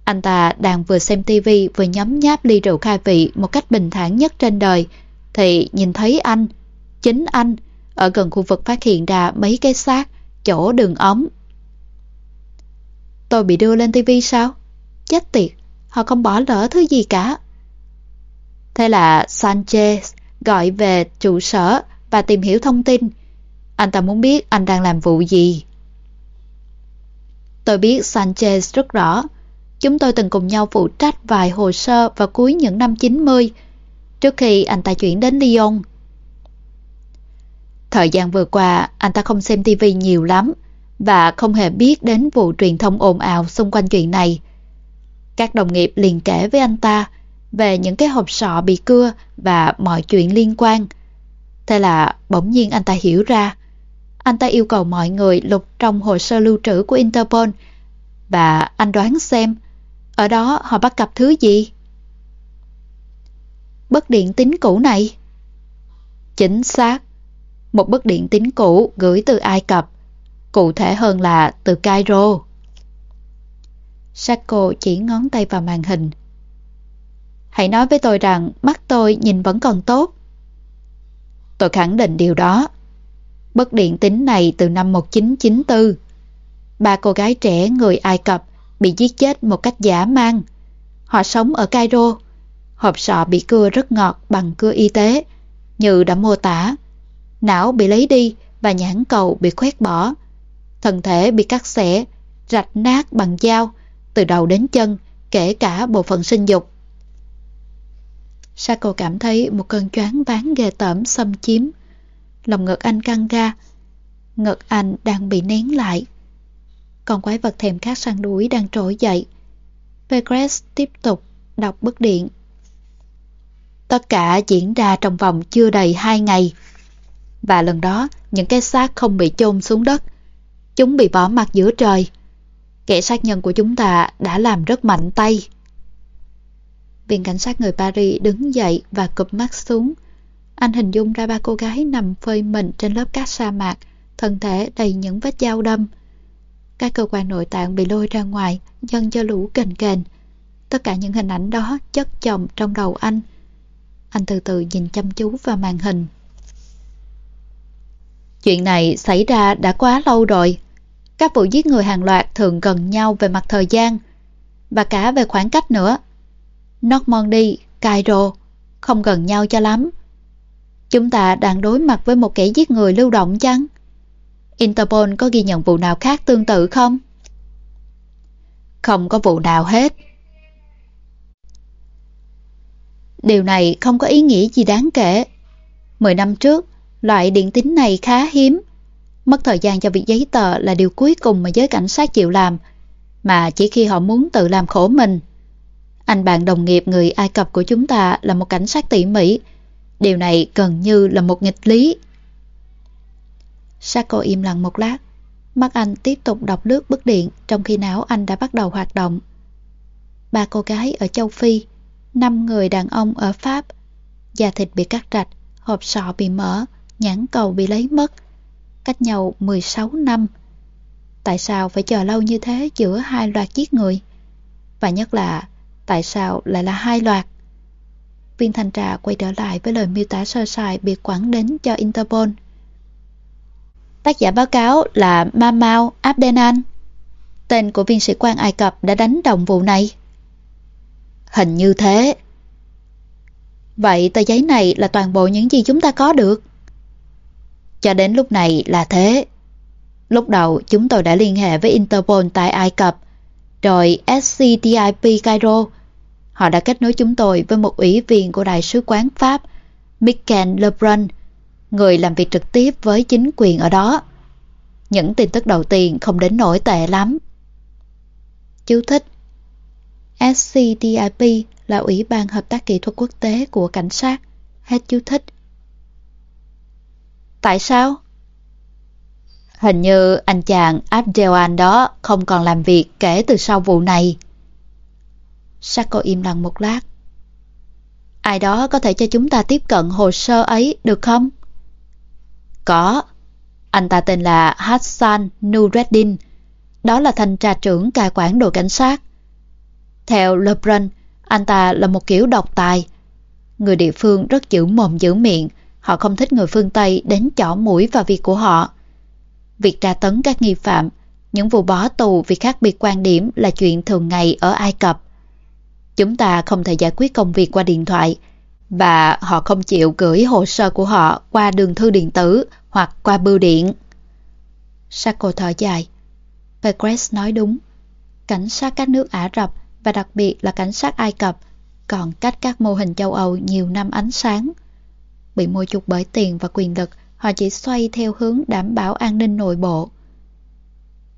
Anh ta đang vừa xem tivi vừa nhấm nháp ly rượu khai vị một cách bình thản nhất trên đời, thì nhìn thấy anh, chính anh, ở gần khu vực phát hiện ra mấy cái xác, chỗ đường ống. Tôi bị đưa lên tivi sao? Chết tiệt, họ không bỏ lỡ thứ gì cả. Thế là Sanchez gọi về trụ sở và tìm hiểu thông tin, anh ta muốn biết anh đang làm vụ gì. Tôi biết Sanchez rất rõ. Chúng tôi từng cùng nhau phụ trách vài hồ sơ vào cuối những năm 90, trước khi anh ta chuyển đến Lyon. Thời gian vừa qua, anh ta không xem TV nhiều lắm và không hề biết đến vụ truyền thông ồn ào xung quanh chuyện này. Các đồng nghiệp liền kể với anh ta về những cái hộp sọ bị cưa và mọi chuyện liên quan. Thế là bỗng nhiên anh ta hiểu ra anh ta yêu cầu mọi người lục trong hồ sơ lưu trữ của Interpol và anh đoán xem ở đó họ bắt gặp thứ gì? Bất điện tín cũ này? Chính xác. Một bất điện tín cũ gửi từ Ai Cập, cụ thể hơn là từ Cairo. Sako chỉ ngón tay vào màn hình, Hãy nói với tôi rằng mắt tôi nhìn vẫn còn tốt. Tôi khẳng định điều đó. Bất điện tính này từ năm 1994. Ba cô gái trẻ người Ai Cập bị giết chết một cách giả mang. Họ sống ở Cairo. Hộp sọ bị cưa rất ngọt bằng cưa y tế, như đã mô tả. Não bị lấy đi và nhãn cầu bị khoét bỏ. Thân thể bị cắt xẻ, rạch nát bằng dao, từ đầu đến chân, kể cả bộ phận sinh dục. Sako cảm thấy một cơn choáng váng ghê tởm xâm chiếm. Lòng ngực anh căng ra. Ngực anh đang bị nén lại. Còn quái vật thèm khát săn đuổi đang trỗi dậy. Pegres tiếp tục đọc bức điện. Tất cả diễn ra trong vòng chưa đầy hai ngày. Và lần đó, những cái xác không bị chôn xuống đất. Chúng bị bỏ mặt giữa trời. Kẻ sát nhân của chúng ta đã làm rất mạnh tay. Viên cảnh sát người Paris đứng dậy và cụp mắt xuống. Anh hình dung ra ba cô gái nằm phơi mình trên lớp cát sa mạc, thân thể đầy những vết dao đâm. Các cơ quan nội tạng bị lôi ra ngoài, dân cho lũ kềnh kềnh. Tất cả những hình ảnh đó chất chồng trong đầu anh. Anh từ từ nhìn chăm chú vào màn hình. Chuyện này xảy ra đã quá lâu rồi. Các vụ giết người hàng loạt thường gần nhau về mặt thời gian và cả về khoảng cách nữa. Normandy, Cairo không gần nhau cho lắm. Chúng ta đang đối mặt với một kẻ giết người lưu động chăng? Interpol có ghi nhận vụ nào khác tương tự không? Không có vụ nào hết. Điều này không có ý nghĩa gì đáng kể. Mười năm trước, loại điện tính này khá hiếm. Mất thời gian cho việc giấy tờ là điều cuối cùng mà giới cảnh sát chịu làm, mà chỉ khi họ muốn tự làm khổ mình. Anh bạn đồng nghiệp người Ai Cập của chúng ta là một cảnh sát tỉ mỉ. Điều này gần như là một nghịch lý. Sako im lặng một lát. Mắt anh tiếp tục đọc lướt bức điện trong khi não anh đã bắt đầu hoạt động. Ba cô gái ở châu Phi, năm người đàn ông ở Pháp. Da thịt bị cắt rạch, hộp sọ bị mở, nhãn cầu bị lấy mất. Cách nhau 16 năm. Tại sao phải chờ lâu như thế giữa hai loạt giết người? Và nhất là, tại sao lại là hai loạt? Viên thanh trà quay trở lại với lời miêu tả sơ sài biệt quản đến cho Interpol. Tác giả báo cáo là Mamau Abdenan. Tên của viên sĩ quan Ai Cập đã đánh đồng vụ này. Hình như thế. Vậy tờ giấy này là toàn bộ những gì chúng ta có được. Cho đến lúc này là thế. Lúc đầu chúng tôi đã liên hệ với Interpol tại Ai Cập, rồi SCTIP Cairo. Họ đã kết nối chúng tôi với một ủy viên của Đại sứ quán Pháp, Michael Lebrun, người làm việc trực tiếp với chính quyền ở đó. Những tin tức đầu tiên không đến nổi tệ lắm. Chú thích SCTIP là Ủy ban Hợp tác Kỹ thuật Quốc tế của cảnh sát. Hết chú thích. Tại sao? Hình như anh chàng Abdelan đó không còn làm việc kể từ sau vụ này. Sako im lặng một lát. Ai đó có thể cho chúng ta tiếp cận hồ sơ ấy được không? Có. Anh ta tên là Hassan Nureddin. Đó là thanh tra trưởng cai quản đội cảnh sát. Theo Lebrun, anh ta là một kiểu độc tài. Người địa phương rất giữ mồm giữ miệng, họ không thích người phương Tây đến chỏ mũi vào việc của họ. Việc tra tấn các nghi phạm, những vụ bỏ tù vì khác biệt quan điểm là chuyện thường ngày ở Ai Cập. Chúng ta không thể giải quyết công việc qua điện thoại và họ không chịu gửi hồ sơ của họ qua đường thư điện tử hoặc qua bưu điện. Sako thở dài. Pegres nói đúng. Cảnh sát các nước Ả Rập và đặc biệt là cảnh sát Ai Cập còn cách các mô hình châu Âu nhiều năm ánh sáng. Bị môi chục bởi tiền và quyền lực, họ chỉ xoay theo hướng đảm bảo an ninh nội bộ.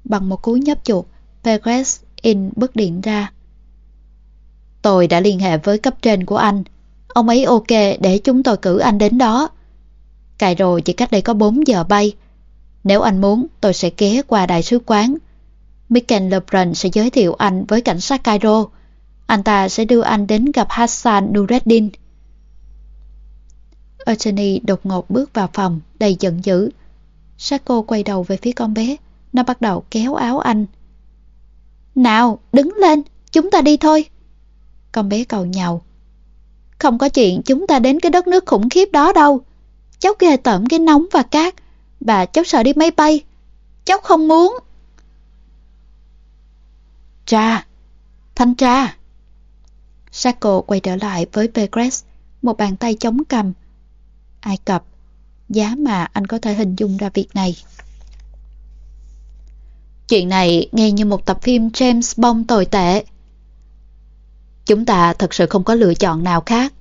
Bằng một cú nhấp chuột, Pegres in bức điện ra. Tôi đã liên hệ với cấp trên của anh. Ông ấy ok để chúng tôi cử anh đến đó. Cairo chỉ cách đây có 4 giờ bay. Nếu anh muốn, tôi sẽ ghé qua đại sứ quán. Michael Lebrun sẽ giới thiệu anh với cảnh sát Cairo. Anh ta sẽ đưa anh đến gặp Hassan Nureddin. Attorney đột ngột bước vào phòng, đầy giận dữ. Sako quay đầu về phía con bé. Nó bắt đầu kéo áo anh. Nào, đứng lên, chúng ta đi thôi. Con bé cầu nhau. Không có chuyện chúng ta đến cái đất nước khủng khiếp đó đâu. Cháu ghê tởm cái nóng và cát. Và cháu sợ đi máy bay. Cháu không muốn. Cha! Thanh tra! Sako quay trở lại với Pegres, một bàn tay chống cầm. Ai Cập, giá mà anh có thể hình dung ra việc này. Chuyện này nghe như một tập phim James Bond tồi tệ. Chúng ta thật sự không có lựa chọn nào khác.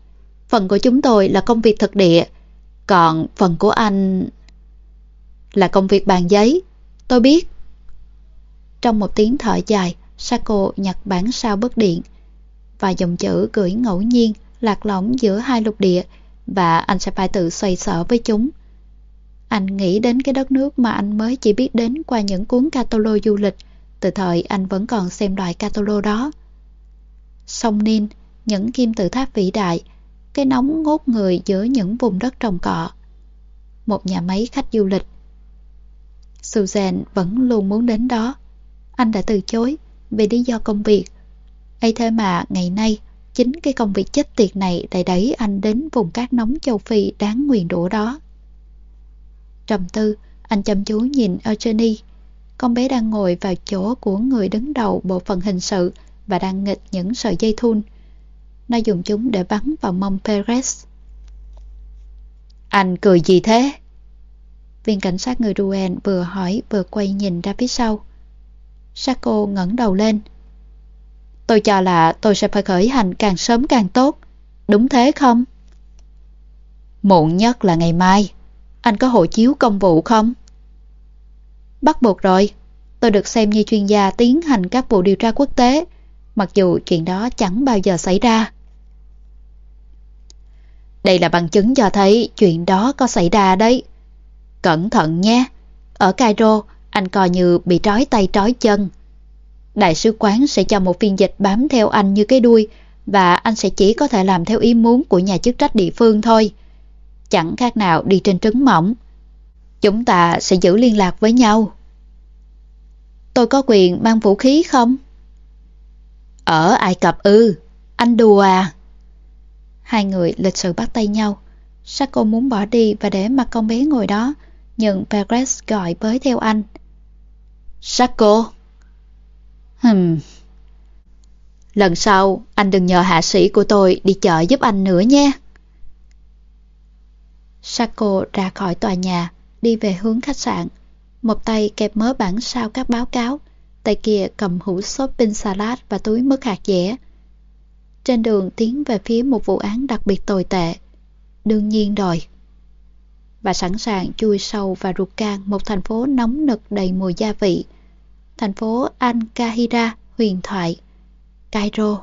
Phần của chúng tôi là công việc thực địa, còn phần của anh là công việc bàn giấy. Tôi biết. Trong một tiếng thở dài, Sako nhặt bản sao bất điện và dòng chữ gửi ngẫu nhiên lạc lõng giữa hai lục địa và anh sẽ phải tự xoay sở với chúng. Anh nghĩ đến cái đất nước mà anh mới chỉ biết đến qua những cuốn catalog du lịch từ thời anh vẫn còn xem loại catalog đó. Sông Nin, những kim tự tháp vĩ đại, cái nóng ngốt người giữa những vùng đất trồng cọ. Một nhà máy khách du lịch. Suzanne vẫn luôn muốn đến đó. Anh đã từ chối vì lý do công việc. ấy thế mà ngày nay, chính cái công việc chết tiệt này lại đẩy anh đến vùng cát nóng châu Phi đáng nguyền rủa đó. Trầm tư, anh chăm chú nhìn Eugenie. Con bé đang ngồi vào chỗ của người đứng đầu bộ phận hình sự và đang nghịch những sợi dây thun. Nó dùng chúng để bắn vào mông Perez. Anh cười gì thế? Viên cảnh sát người Rouen vừa hỏi vừa quay nhìn ra phía sau. Saco ngẩng đầu lên. Tôi cho là tôi sẽ phải khởi hành càng sớm càng tốt. Đúng thế không? Muộn nhất là ngày mai. Anh có hộ chiếu công vụ không? Bắt buộc rồi. Tôi được xem như chuyên gia tiến hành các vụ điều tra quốc tế, mặc dù chuyện đó chẳng bao giờ xảy ra. Đây là bằng chứng cho thấy chuyện đó có xảy ra đấy. Cẩn thận nhé. Ở Cairo, anh coi như bị trói tay trói chân. Đại sứ quán sẽ cho một phiên dịch bám theo anh như cái đuôi và anh sẽ chỉ có thể làm theo ý muốn của nhà chức trách địa phương thôi. Chẳng khác nào đi trên trứng mỏng. Chúng ta sẽ giữ liên lạc với nhau. Tôi có quyền mang vũ khí không? Ở Ai Cập ư, anh đùa à? Hai người lịch sự bắt tay nhau. Sako muốn bỏ đi và để mặt con bé ngồi đó, nhưng Perez gọi bới theo anh. Sako! Hừm... Lần sau, anh đừng nhờ hạ sĩ của tôi đi chợ giúp anh nữa nhé. Sako ra khỏi tòa nhà, đi về hướng khách sạn. Một tay kẹp mớ bản sao các báo cáo, tay kia cầm hũ shopping salad và túi mứt hạt dẻ. Trên đường tiến về phía một vụ án đặc biệt tồi tệ. Đương nhiên rồi. Và sẵn sàng chui sâu vào ruột can một thành phố nóng nực đầy mùi gia vị. Thành phố Al-Kahira huyền thoại. Cairo